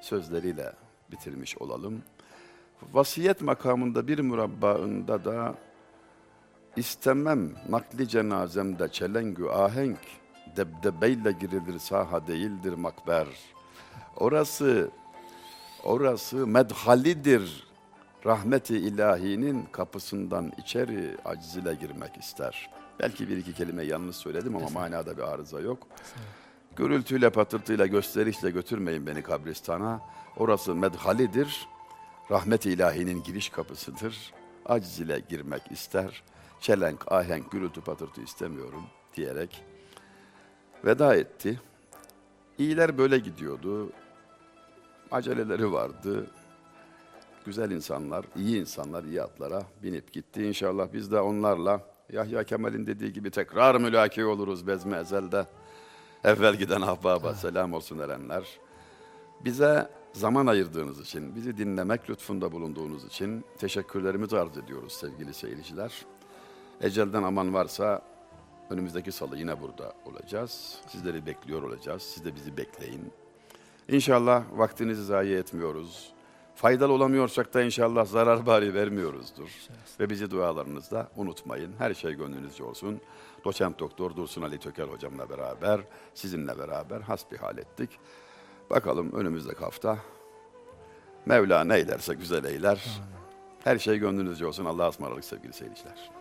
sözleriyle bitirmiş olalım. Vasiyet makamında bir murabbaında da İstemem nakli cenazemde çelengü ahenk, debdebeyle girilir saha değildir makber. Orası, orası medhalidir. Rahmeti ilahinin kapısından içeri aciz ile girmek ister. Belki bir iki kelime yanlış söyledim ama manada bir arıza yok. Gürültüyle patırtıyla gösterişle götürmeyin beni kabristana. Orası medhalidir. Rahmet-i ilahinin giriş kapısıdır. Aciz ile girmek ister. Çelenk, ahenk, gürültü patırtı istemiyorum diyerek veda etti. İyiler böyle gidiyordu. Aceleleri vardı. Güzel insanlar, iyi insanlar iyi atlara binip gitti. İnşallah biz de onlarla Yahya Kemal'in dediği gibi tekrar mülaki oluruz bezme ezelde. Evvel giden ahbaba selam olsun erenler. Bize zaman ayırdığınız için, bizi dinlemek lütfunda bulunduğunuz için teşekkürlerimizi arz ediyoruz sevgili seyirciler. Ecelden aman varsa önümüzdeki salı yine burada olacağız. Sizleri bekliyor olacağız. Siz de bizi bekleyin. İnşallah vaktinizi zayi etmiyoruz. Faydalı olamıyorsak da inşallah zarar bari vermiyoruzdur. Ve bizi dualarınızda unutmayın. Her şey gönlünüzce olsun. Doçent Doktor Dursun Ali Tökel hocamla beraber, sizinle beraber hasbihal ettik. Bakalım önümüzdeki hafta Mevla ne eylerse güzel eyler. Her şey gönlünüzce olsun. Allah'a ısmarladık sevgili seyirciler.